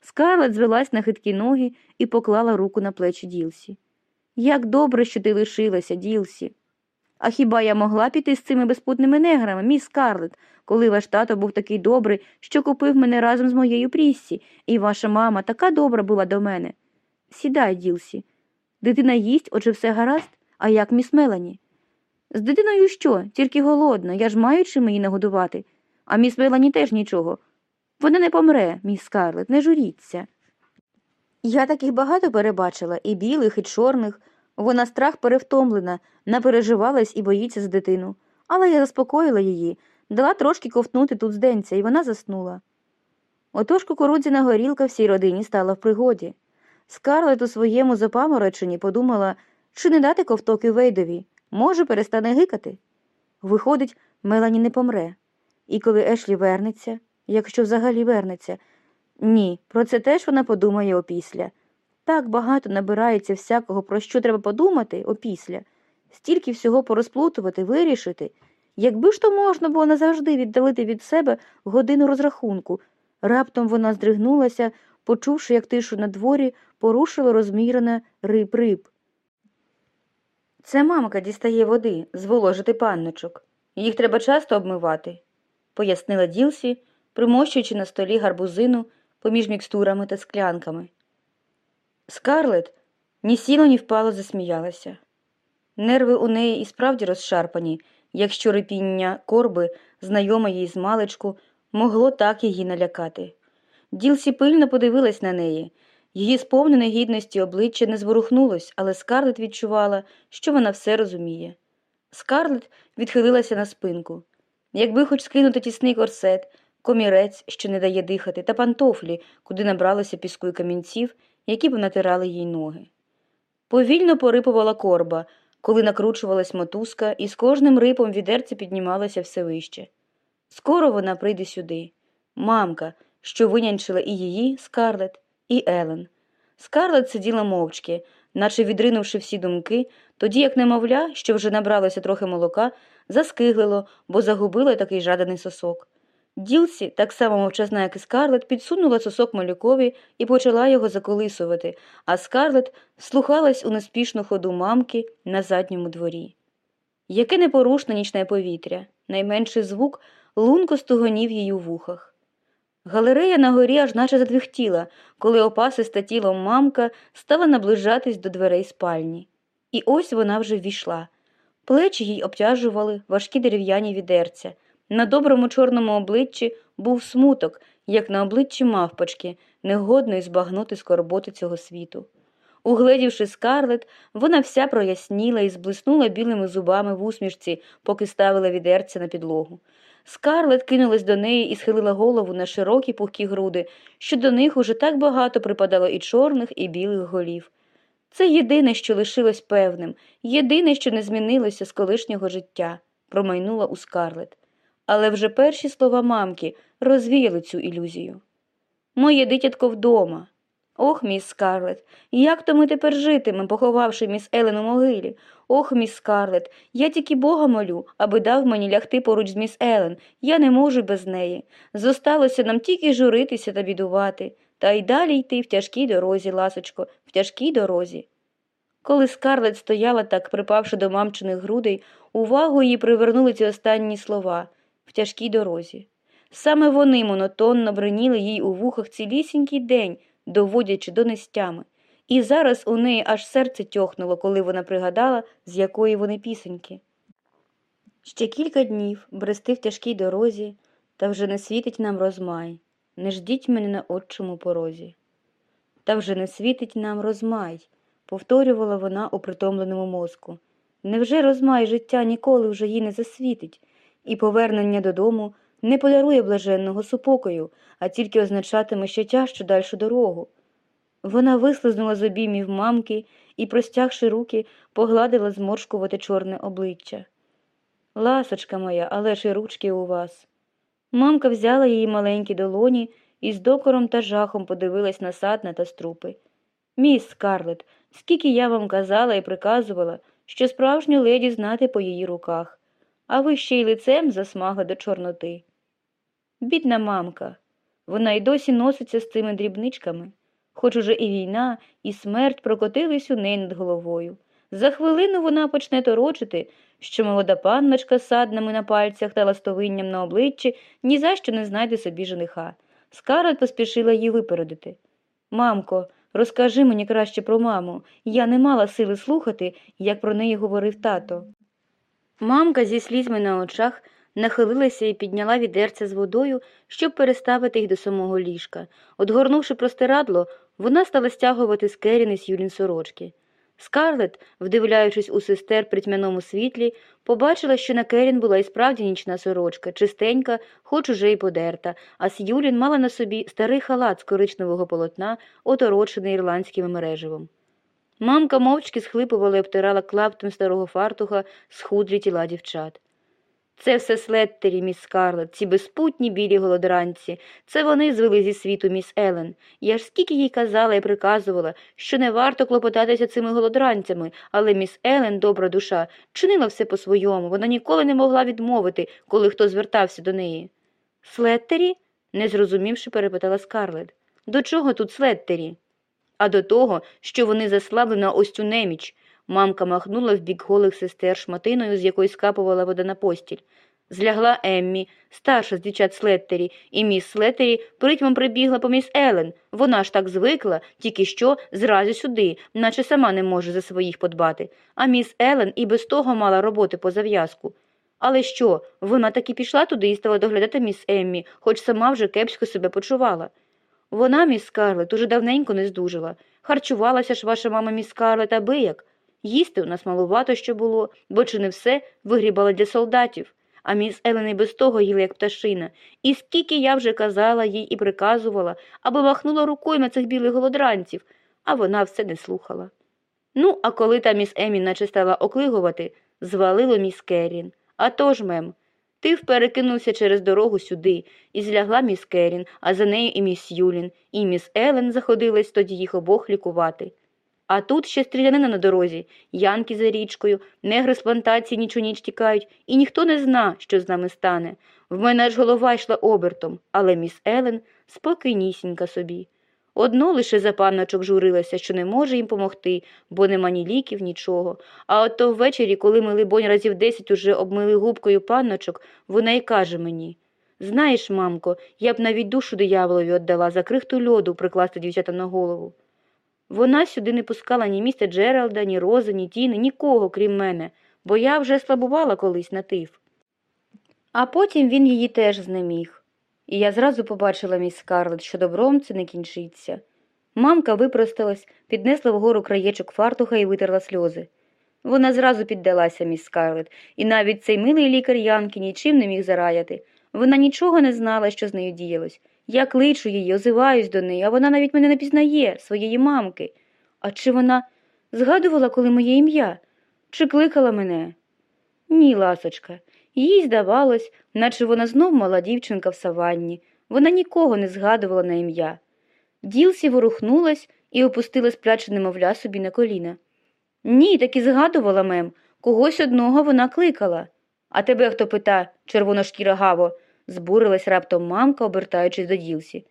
Speaker 1: Скарлет звелась на хиткі ноги і поклала руку на плечі Ділсі. Як добре, що ти лишилася, Ділсі. А хіба я могла піти з цими безпутними неграми, міс Скарлет, коли ваш тато був такий добрий, що купив мене разом з моєю Пріссі, і ваша мама така добра була до мене. Сідай, Ділсі. Дитина їсть, отже все гаразд, а як міс Мелані? З дитиною що? Тільки голодна, я ж маю чим її нагодувати. А міс Мелані теж нічого. Вона не помре, міс Скарлет, не журіться. Я таких багато перебачила, і білих, і чорних. Вона страх перевтомлена, напереживалась і боїться з дитину. Але я заспокоїла її, дала трошки ковтнути тут з денця, і вона заснула. Отож кукурудзяна горілка всій родині стала в пригоді. Скарлет у своєму запамороченні подумала, чи не дати ковтоки Вейдові, може, перестане гикати. Виходить, Мелані не помре. І коли Ешлі вернеться, якщо взагалі вернеться, ні, про це теж вона подумає опісля. Так багато набирається всякого, про що треба подумати опісля, стільки всього порозплутувати, вирішити. Якби ж то можна було назавжди віддалити від себе годину розрахунку, раптом вона здригнулася, почувши, як тишу на дворі порушило розмірене риб-риб. Це мамка дістає води, зволожити панночок. Їх треба часто обмивати, пояснила Ділсі, примощуючи на столі гарбузину поміж мікстурами та склянками. Скарлет ні сіло, ні впало засміялася. Нерви у неї і справді розшарпані, якщо рипіння корби, знайоме їй з маличку, могло так її налякати. Ділсі пильно подивилась на неї. Її сповнене гідності обличчя не зворухнулось, але Скарлет відчувала, що вона все розуміє. Скарлет відхилилася на спинку. Якби хоч скинути тісний корсет, комірець, що не дає дихати, та пантофлі, куди набралося піску і камінців, які б натирали їй ноги. Повільно порипувала корба, коли накручувалась мотузка, і з кожним рипом відерце піднімалося все вище. Скоро вона прийде сюди. Мамка, що винянчила і її, Скарлет, і Елен. Скарлет сиділа мовчки, наче відринувши всі думки, тоді як немовля, що вже набралося трохи молока, заскиглило, бо загубило такий жаданий сосок. Ділсі, так само мовчазна, як і Скарлет, підсунула сосок малюкові і почала його заколисувати, а Скарлет вслухалась у неспішну ходу мамки на задньому дворі. Яке непорушне нічне повітря, найменший звук лунко стугонів їй у вухах. Галерея на горі аж наче задвихтіла, коли опасиста тілом мамка стала наближатись до дверей спальні. І ось вона вже ввійшла. Плечі їй обтяжували важкі дерев'яні відерця. На доброму чорному обличчі був смуток, як на обличчі мавпочки, негодної збагнути скорботи цього світу. Угледівши скарлет, вона вся проясніла і зблиснула білими зубами в усмішці, поки ставила відерця на підлогу. Скарлет кинулась до неї і схилила голову на широкі пухкі груди, що до них уже так багато припадало і чорних, і білих голів. Це єдине, що лишилось певним, єдине, що не змінилося з колишнього життя, промайнула у скарлет. Але вже перші слова мамки розвіяли цю ілюзію. Моє дитятко вдома. Ох, міс Скарлет, як то ми тепер житимемо, поховавши міс Елен у могилі? Ох, міс Скарлет, я тільки Бога молю, аби дав мені лягти поруч з міс Елен. Я не можу без неї. Зосталося нам тільки журитися та бідувати, та й далі йти в тяжкій дорозі, ласочко, в тяжкій дорозі. Коли Скарлет стояла так, припавши до мамчиних грудей, увагу її привернули ці останні слова в тяжкій дорозі. Саме вони монотонно бриніли їй у вухах цілісінький день, доводячи до нестями. І зараз у неї аж серце тьохнуло, коли вона пригадала, з якої вони пісеньки. Ще кілька днів брести в тяжкій дорозі, та вже не світить нам розмай. Не ждіть мене на отчому порозі. Та вже не світить нам розмай, повторювала вона у притомленому мозку. Невже розмай життя ніколи вже їй не засвітить, і повернення додому не подарує блаженного супокою, а тільки означатиме ще тяжчу дальшу дорогу. Вона вислизнула з обіймів мамки і, простягши руки, погладила зморшкувате чорне обличчя. Ласочка моя, але ж і ручки у вас. Мамка взяла її маленькі долоні і з докором та жахом подивилась на садна та струпи. Міс Скарлет, скільки я вам казала і приказувала, що справжню леді знати по її руках, а ви ще й лицем засмагли до чорноти. Бідна мамка, вона й досі носиться з цими дрібничками, хоч уже і війна, і смерть прокотились у неї над головою. За хвилину вона почне торочити, що молода панночка з саднами на пальцях та ластовинням на обличчі ні за що не знайде собі жениха. Скарлет поспішила її випередити. Мамко, розкажи мені краще про маму. Я не мала сили слухати, як про неї говорив тато. Мамка зі слізьми на очах нахилилася і підняла відерця з водою, щоб переставити їх до самого ліжка. Одгорнувши простирадло, вона стала стягувати з Керіни Сюлін сорочки. Скарлет, вдивляючись у сестер при тьмяному світлі, побачила, що на Керін була і справді нічна сорочка, чистенька, хоч уже й подерта, а Сюлін мала на собі старий халат з коричневого полотна, оторочений ірландським мереживом. Мамка мовчки схлипувала і обтирала клаптем старого фартуха схудлі тіла дівчат. Це все слеттері, міс Скарлет, ці безпутні білі голодранці. Це вони звели зі світу міс Елен. Я ж скільки їй казала і приказувала, що не варто клопотатися цими голодранцями, але міс Елен, добра душа, чинила все по-своєму. Вона ніколи не могла відмовити, коли хто звертався до неї. Слеттері? не зрозумівши, перепитала Скарлет. До чого тут слеттері? А до того, що вони заслабли на ось цю неміч. Мамка махнула в бік голих сестер шматиною, з якої скапувала вода на постіль. Злягла Еммі, старша з дівчат Слеттері, і міс Слеттері притьмом прибігла по Елен. Вона ж так звикла, тільки що зразу сюди, наче сама не може за своїх подбати. А міс Елен і без того мала роботи по зав'язку. Але що, вона таки пішла туди і стала доглядати міс Еммі, хоч сама вже кепсько себе почувала. Вона, міс Скарлет, уже давненько не здужала. Харчувалася ж ваша мама міс Скарлет аби як. Їсти у нас малувато що було, бо чи не все вигрібали для солдатів. А міс Елен і без того їла, як пташина. І скільки я вже казала їй і приказувала, аби махнула рукою на цих білих голодранців, а вона все не слухала. Ну, а коли та міс Емі наче стала оклигувати, звалило міс Керрін. А то ж, мем, ти перекинувся через дорогу сюди, і злягла міс Керрін, а за нею і міс Юлін, і міс Елен заходилась тоді їх обох лікувати. А тут ще стрілянина на дорозі, янки за річкою, негри з плантації ніч у ніч тікають, і ніхто не зна, що з нами стане. В мене аж голова йшла обертом, але міс Елен спокійнісінька собі. Одно лише за панночок журилася, що не може їм помогти, бо нема ні ліків, нічого. А от то ввечері, коли ми, либонь, разів десять уже обмили губкою панночок, вона й каже мені Знаєш, мамко, я б навіть душу дияволові віддала за крихту льоду прикласти дівчатам на голову. Вона сюди не пускала ні містер Джералда, ні Рози, ні Тіни, нікого, крім мене, бо я вже слабувала колись на тиф. А потім він її теж знеміг. І я зразу побачила міс Скарлетт, що добром це не кінчиться. Мамка випросталась, піднесла вгору краєчок фартуха і витерла сльози. Вона зразу піддалася міс Скарлетт, і навіть цей милий лікар Янки нічим не міг зараяти. Вона нічого не знала, що з нею діялось. Я кличу її, озиваюсь до неї, а вона навіть мене не пізнає, своєї мамки. А чи вона згадувала, коли моє ім'я? Чи кликала мене? Ні, ласочка. Їй здавалось, наче вона знов мала дівчинка в саванні. Вона нікого не згадувала на ім'я. Ділсі ворухнулась і опустила спляче немовля собі на коліна. Ні, так і згадувала, мем. Когось одного вона кликала. А тебе хто пита, червоношкіра гаво? Збурилась раптом мамка, обертаючись до Ділсі.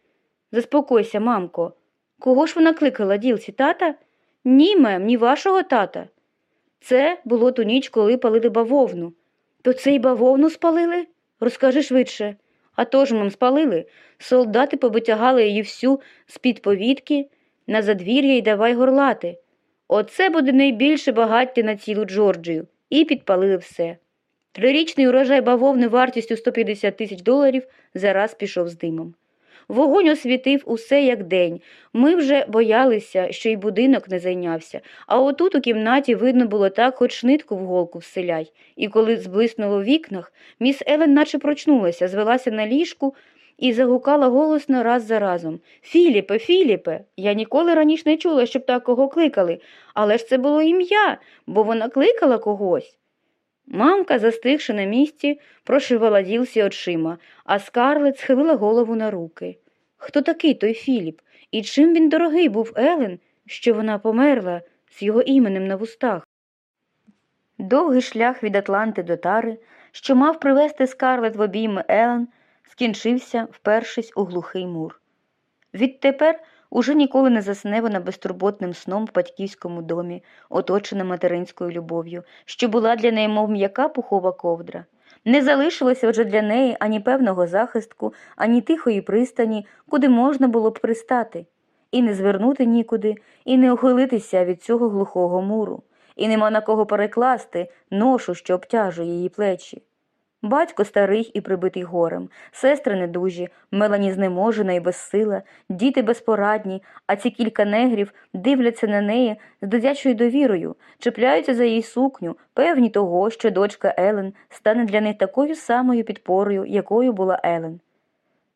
Speaker 1: Заспокойся, мамко. Кого ж вона кликала, Ділсі, тата? Ні, мем, ні вашого тата. Це було ту ніч, коли палили бавовну. То це й бавовну спалили? Розкажи швидше. А то ж, мам, спалили. Солдати повитягали її всю з-під повітки на задвір'я й давай горлати. Оце буде найбільше багаття на цілу Джорджію. І підпалили все. Трирічний урожай бавовни вартістю 150 тисяч доларів зараз пішов з димом. Вогонь освітив усе як день. Ми вже боялися, що й будинок не зайнявся, а отут у кімнаті видно було так, хоч нитку в голку вселяй. І коли зблиснуло в вікнах, міс Елен наче прочнулася, звелася на ліжку і загукала голосно раз за разом Філіпе, Філіпе. Я ніколи раніше не чула, щоб так кого кликали, але ж це було ім'я, бо вона кликала когось. Мамка, застигши на місці, прошивала ділсі очима, а скарлет схилила голову на руки. Хто такий той Філіп? І чим він дорогий був Елен, що вона померла з його іменем на вустах? Довгий шлях від Атланти до Тари, що мав привести скарлет в обійми Елен, скінчився, впершись у глухий мур. Відтепер уже ніколи не засне вона безтурботним сном в батьківському домі, оточена материнською любов'ю, що була для неї, мов м'яка пухова ковдра. Не залишилося вже для неї ані певного захистку, ані тихої пристані, куди можна було б пристати, і не звернути нікуди, і не ухилитися від цього глухого муру, і нема на кого перекласти ношу, що обтяжує її плечі. Батько старий і прибитий горем, сестри недужі, Мелані знеможена і безсила, діти безпорадні, а ці кілька негрів дивляться на неї з дитячою довірою, чіпляються за її сукню, певні того, що дочка Елен стане для них такою самою підпорою, якою була Елен.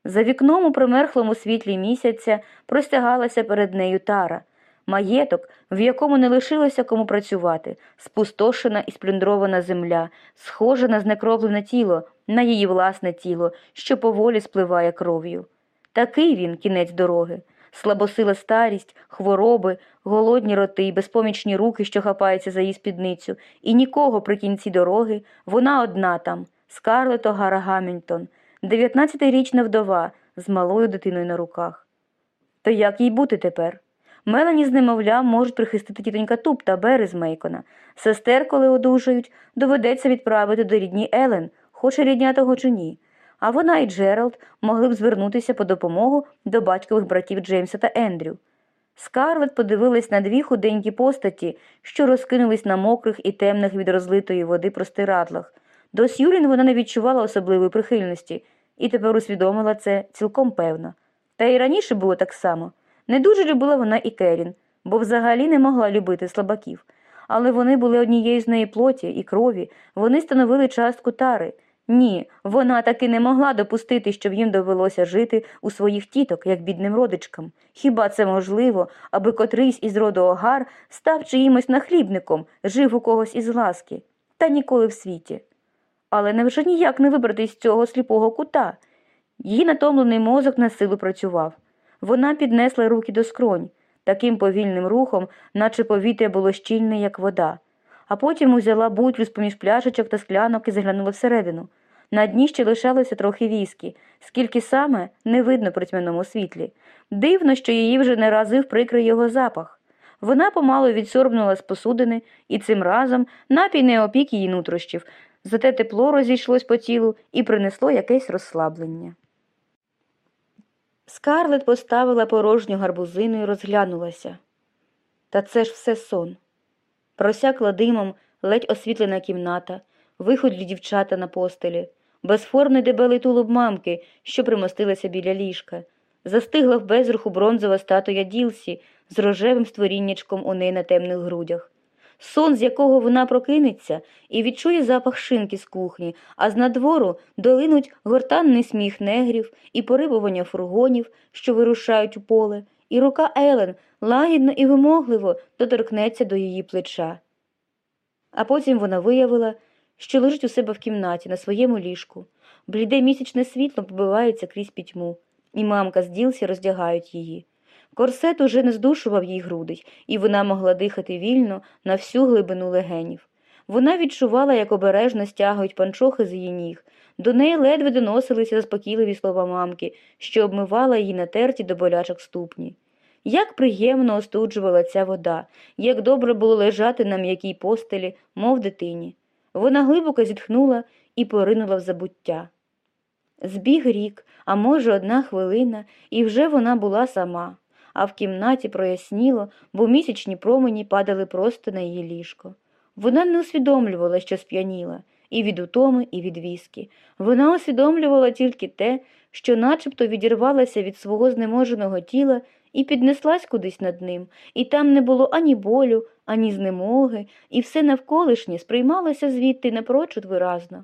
Speaker 1: За вікном у примерхлому світлі місяця простягалася перед нею тара. Маєток, в якому не лишилося кому працювати, спустошена і сплюндрована земля, схожа на знекровлене тіло, на її власне тіло, що поволі спливає кров'ю. Такий він кінець дороги. Слабосила старість, хвороби, голодні роти й безпомічні руки, що хапаються за її спідницю, і нікого при кінці дороги, вона одна там, Скарлет Огара Гамільтон, 19-річна вдова з малою дитиною на руках. То як їй бути тепер? Мелані з немовлям можуть прихистити тітонька Туп та Бери з Мейкона. Сестер, коли одужають, доведеться відправити до рідні Елен, хоче рідня того чи ні. А вона і Джеральд могли б звернутися по допомогу до батькових братів Джеймса та Ендрю. Скарлет подивилась на дві худенькі постаті, що розкинулись на мокрих і темних від розлитої води простирадлах. До Сюрін вона не відчувала особливої прихильності і тепер усвідомила це цілком певно. Та й раніше було так само. Не дуже любила вона і Керін, бо взагалі не могла любити слабаків. Але вони були однією з неї плоті і крові, вони становили частку тари. Ні, вона таки не могла допустити, щоб їм довелося жити у своїх тіток, як бідним родичкам. Хіба це можливо, аби котрийсь із роду Огар став чиїмось нахлібником, жив у когось із ласки? Та ніколи в світі. Але невже ніяк не вибратись з цього сліпого кута? Її натомлений мозок на силу працював. Вона піднесла руки до скронь, таким повільним рухом, наче повітря було щільне, як вода, а потім узяла бутлю з поміж пляшечок та склянок і заглянула всередину. На дні ще лишалося трохи віскі, скільки саме не видно при тьмяному світлі. Дивно, що її вже не разив прикрий його запах. Вона помалу відсорбнула з посудини, і цим разом напій не опік її нутрощів, зате тепло розійшлось по тілу і принесло якесь розслаблення. Скарлет поставила порожню гарбузину і розглянулася. Та це ж все сон. Просякла димом ледь освітлена кімната, виходлі дівчата на постелі, безформний дебелий тулуб мамки, що примостилася біля ліжка, застигла в безруху бронзова статуя Ділсі з рожевим створіннячком у неї на темних грудях. Сон, з якого вона прокинеться, і відчує запах шинки з кухні, а з надвору долинуть гортанний сміх негрів і порибування фургонів, що вирушають у поле, і рука Елен лагідно і вимогливо доторкнеться до її плеча. А потім вона виявила, що лежить у себе в кімнаті на своєму ліжку. Бліде місячне світло побивається крізь пітьму, і мамка з Ділсі роздягають її. Корсет уже не здушував їй грудей, і вона могла дихати вільно на всю глибину легенів. Вона відчувала, як обережно стягують панчохи з її ніг. До неї ледве доносилися заспокійливі слова мамки, що обмивала її натерті до болячок ступні. Як приємно остуджувала ця вода, як добре було лежати на м'якій постелі, мов дитині. Вона глибоко зітхнула і поринула в забуття. Збіг рік, а може, одна хвилина, і вже вона була сама, а в кімнаті проясніло, бо місячні промені падали просто на її ліжко. Вона не усвідомлювала, що сп'яніла, і від утоми, і від віскі. Вона усвідомлювала тільки те, що начебто відірвалася від свого знеможеного тіла і піднеслась кудись над ним, і там не було ані болю, ані знемоги, і все навколишнє сприймалося звідти напрочуд виразно.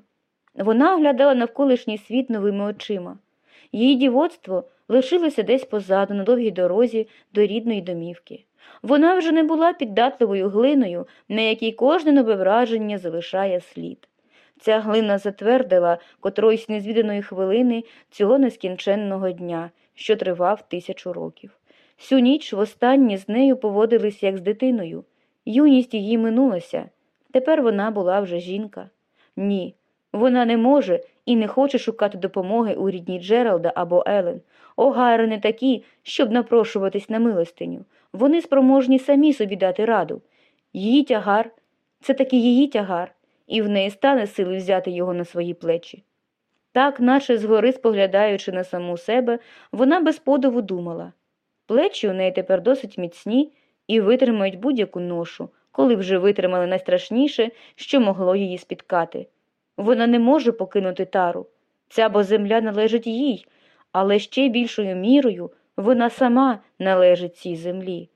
Speaker 1: Вона оглядала навколишній світ новими очима. Її дівоцтво лишилося десь позаду на довгій дорозі до рідної домівки. Вона вже не була піддатливою глиною, на якій кожне нове враження залишає слід. Ця глина затвердила котроїсь незвіданої хвилини цього нескінченного дня, що тривав тисячу років. Всю ніч востаннє з нею поводилися як з дитиною. Юність її минулася. Тепер вона була вже жінка. Ні, вона не може і не хоче шукати допомоги у рідні Джералда або Елен. Огари не такі, щоб напрошуватись на милостиню. Вони спроможні самі собі дати раду. Її тягар це таки її тягар, і в неї стане сили взяти його на свої плечі. Так, наче згори споглядаючи на саму себе, вона без подиву думала. Плечі у неї тепер досить міцні і витримають будь-яку ношу, коли вже витримали найстрашніше, що могло її спіткати. Вона не може покинути тару. Ця бо земля належить їй, але ще більшою мірою вона сама належить цій землі.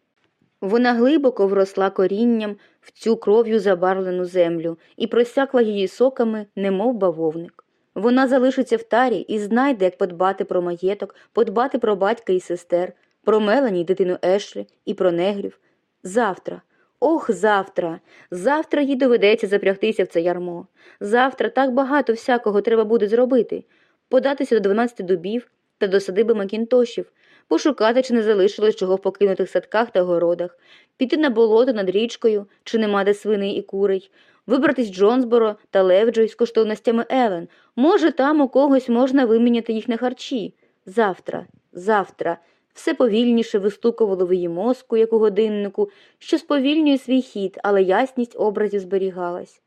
Speaker 1: Вона глибоко вросла корінням в цю кров'ю забарвлену землю і просякла її соками, немов бавовник. Вона залишиться в тарі і знайде, як подбати про маєток, подбати про батька і сестер, про Мелані дитину Ешлі і про негрів. Завтра, ох, завтра, завтра їй доведеться запрягтися в це ярмо. Завтра так багато всякого треба буде зробити податися до дванадцяти дубів та до садиби Макінтошів, пошукати, чи не залишилось чого в покинутих садках та городах, піти на болото над річкою, чи нема де свиней і курей, вибратись Джонсборо та Левджой з коштовностями Елен. Може, там у когось можна виміняти їх на харчі. Завтра, завтра. Все повільніше вистукувало в її мозку, як у годиннику, що сповільнює свій хід, але ясність образів зберігалась.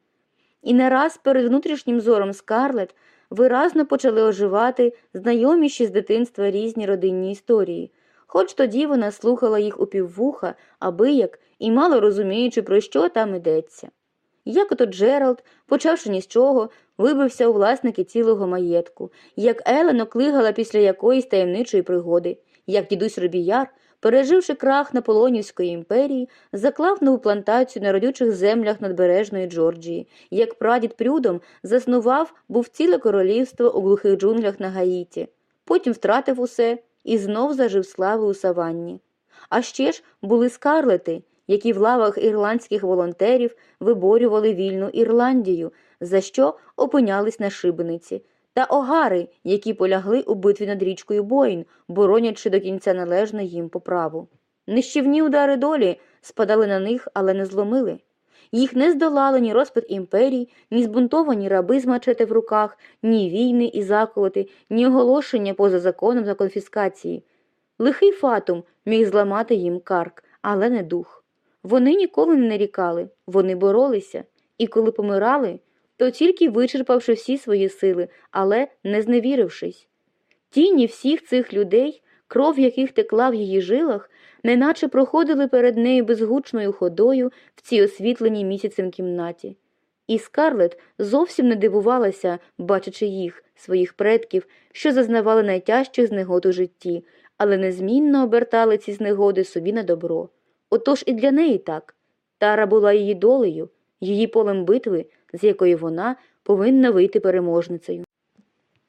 Speaker 1: І не раз перед внутрішнім зором Скарлет виразно почали оживати знайоміші з дитинства різні родинні історії, хоч тоді вона слухала їх у піввуха, аби як, і мало розуміючи, про що там йдеться. Як ото Джеральд, почавши ні з чого, вибився у власники цілого маєтку, як Елен оклигала після якоїсь таємничої пригоди, як дідусь Робіяр, переживши крах Наполонівської імперії, заклав нову плантацію на родючих землях надбережної Джорджії, як прадід Прюдом заснував був ціле королівство у глухих джунглях на Гаїті, потім втратив усе і знов зажив слави у саванні. А ще ж були скарлети, які в лавах ірландських волонтерів виборювали вільну Ірландію, за що опинялись на шибениці, та огари, які полягли у битві над річкою Боїн, боронячи до кінця належне їм по праву. Нищівні удари долі спадали на них, але не зломили. Їх не здолали ні розпад імперій, ні збунтовані раби з мачете в руках, ні війни і заколоти, ні оголошення поза законом за конфіскації. Лихий фатум міг зламати їм карк, але не дух. Вони ніколи не нарікали, вони боролися, і коли помирали, то тільки вичерпавши всі свої сили, але не зневірившись. Тіні всіх цих людей, кров яких текла в її жилах, неначе проходили перед нею безгучною ходою в цій освітленій місяцем кімнаті. І Скарлет зовсім не дивувалася, бачачи їх, своїх предків, що зазнавали найтяжчих знегод у житті, але незмінно обертали ці знегоди собі на добро. Отож і для неї так. Тара була її долею, її полем битви, з якої вона повинна вийти переможницею.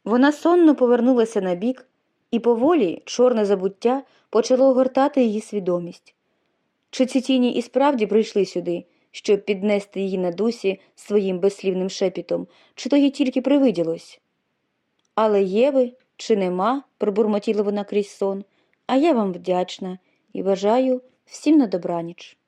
Speaker 1: Вона сонно повернулася на бік, і поволі чорне забуття почало огортати її свідомість. Чи ці тіні і справді прийшли сюди, щоб піднести її на дусі своїм безслівним шепітом, чи то їй тільки привиділось? Але є ви, чи нема, пробурмотіла вона крізь сон, а я вам вдячна і бажаю всім на добраніч.